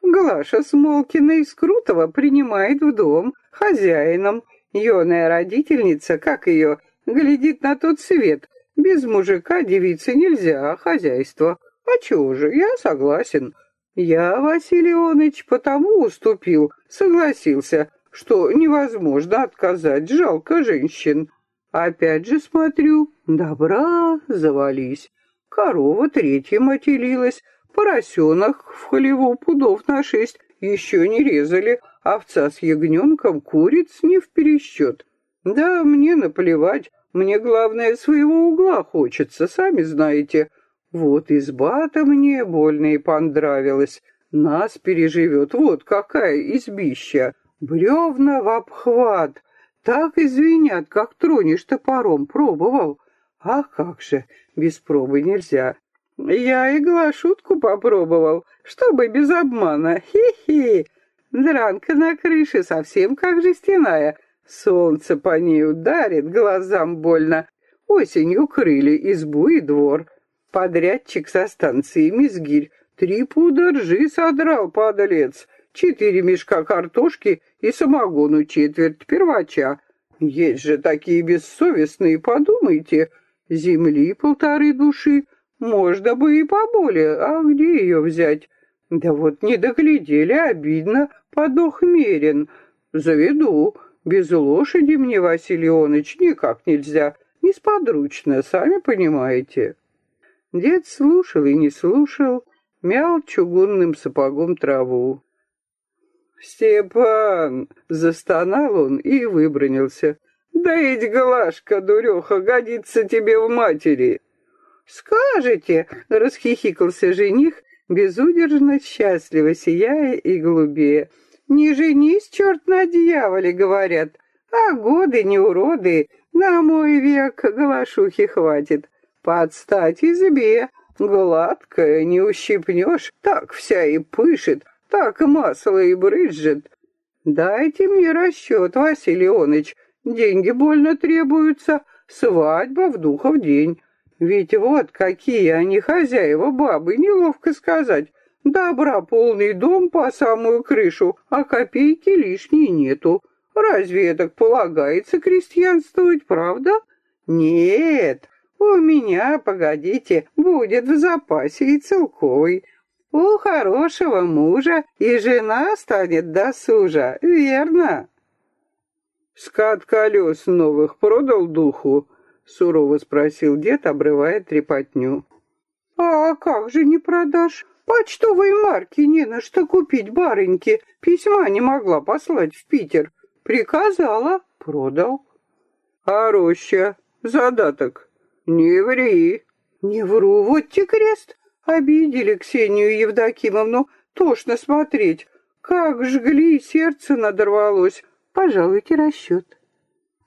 Глаша Смолкина из Крутого принимает в дом хозяином. Юная родительница, как ее, глядит на тот свет. Без мужика девице нельзя, хозяйство. А чего же, я согласен. Я, Василий Иванович, потому уступил, согласился, что невозможно отказать, жалко женщин. Опять же смотрю, добра завались. Корова третья мотелилась, поросенок в хлеву пудов на шесть еще не резали, овца с ягненком куриц не в пересчет. Да, мне наплевать, мне главное своего угла хочется, сами знаете. Вот изба-то мне больно и понравилась. Нас переживет, вот какая избища. Бревна в обхват. Так извинят, как тронешь топором. Пробовал? А как же, без пробы нельзя. Я игла шутку попробовал, чтобы без обмана. Хи-хи. Дранка на крыше совсем как жестяная. Солнце по ней ударит, глазам больно. Осенью крыли избу и двор. Подрядчик со станции Мизгирь три пуда ржи содрал, падалец, четыре мешка картошки и самогону четверть первача. Есть же такие бессовестные, подумайте, земли полторы души, можно бы и поболее, а где ее взять? Да вот не доглядели, обидно, подох мерен. Заведу, без лошади мне, Василий Ионыч, никак нельзя, несподручно, сами понимаете. Дед слушал и не слушал, мял чугунным сапогом траву. «Степан!» — застонал он и выбронился. «Да ведь Глашка, дуреха, годится тебе в матери!» «Скажете!» — расхихикался жених, безудержно счастливо сияя и голубее. «Не женись, черт на дьяволе!» — говорят. «А годы не уроды, на мой век галашухи хватит. Подстать избе, гладкая, не ущипнешь, так вся и пышет, так масло и брызжет. Дайте мне расчет, Василий Ионыч, деньги больно требуются, свадьба в духов день. Ведь вот какие они хозяева бабы, неловко сказать. Добра полный дом по самую крышу, а копейки лишней нету. Разве так полагается крестьянствовать, правда? Нет, у меня, погодите, будет в запасе и целковый. У хорошего мужа и жена станет досужа, верно? Скат колес новых продал духу? Сурово спросил дед, обрывая трепотню. А как же не продашь? Почтовой марки не на что купить барыньки. Письма не могла послать в Питер. Приказала, продал. А роща? Задаток? «Не ври!» «Не вру, вот те крест!» Обидели Ксению Евдокимовну, тошно смотреть. Как жгли, сердце надорвалось. Пожалуйте расчет.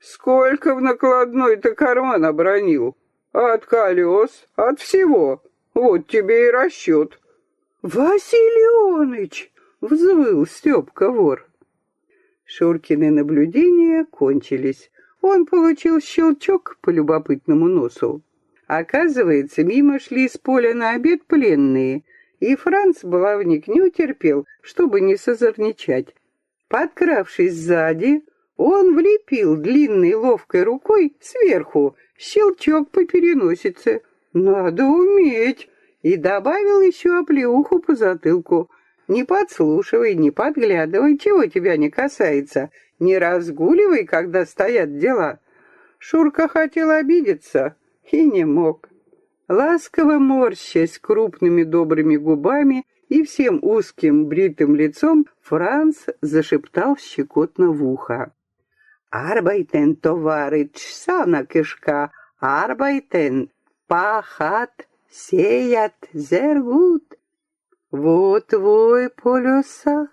Сколько в накладной-то карман обронил? От колес, от всего. Вот тебе и расчет. Василий Ионыч! Взвыл Степка вор. Шуркины наблюдения кончились он получил щелчок по любопытному носу. Оказывается, мимо шли с поля на обед пленные, и Франц Баловник не утерпел, чтобы не созорничать. Подкравшись сзади, он влепил длинной ловкой рукой сверху щелчок по переносице. Надо уметь. И добавил еще оплеуху по затылку. Не подслушивай, не подглядывай, чего тебя не касается. Не разгуливай, когда стоят дела. Шурка хотел обидеться и не мог. Ласково морщась крупными добрыми губами и всем узким бритым лицом, Франц зашептал щекотно в ухо. «Арбайтен, товарищ, сана кишка, арбайтен, пахат, сеят, зергут». «Вот твой полюса».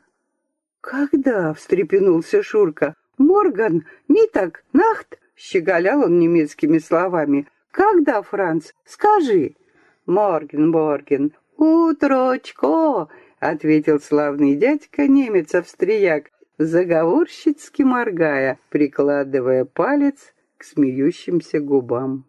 «Когда?» — встрепенулся Шурка. «Морган, митак, нахт?» — щеголял он немецкими словами. «Когда, Франц? Скажи!» «Морген, Морген, утрочко!» — ответил славный дядька немец-австрияк, заговорщицки моргая, прикладывая палец к смеющимся губам.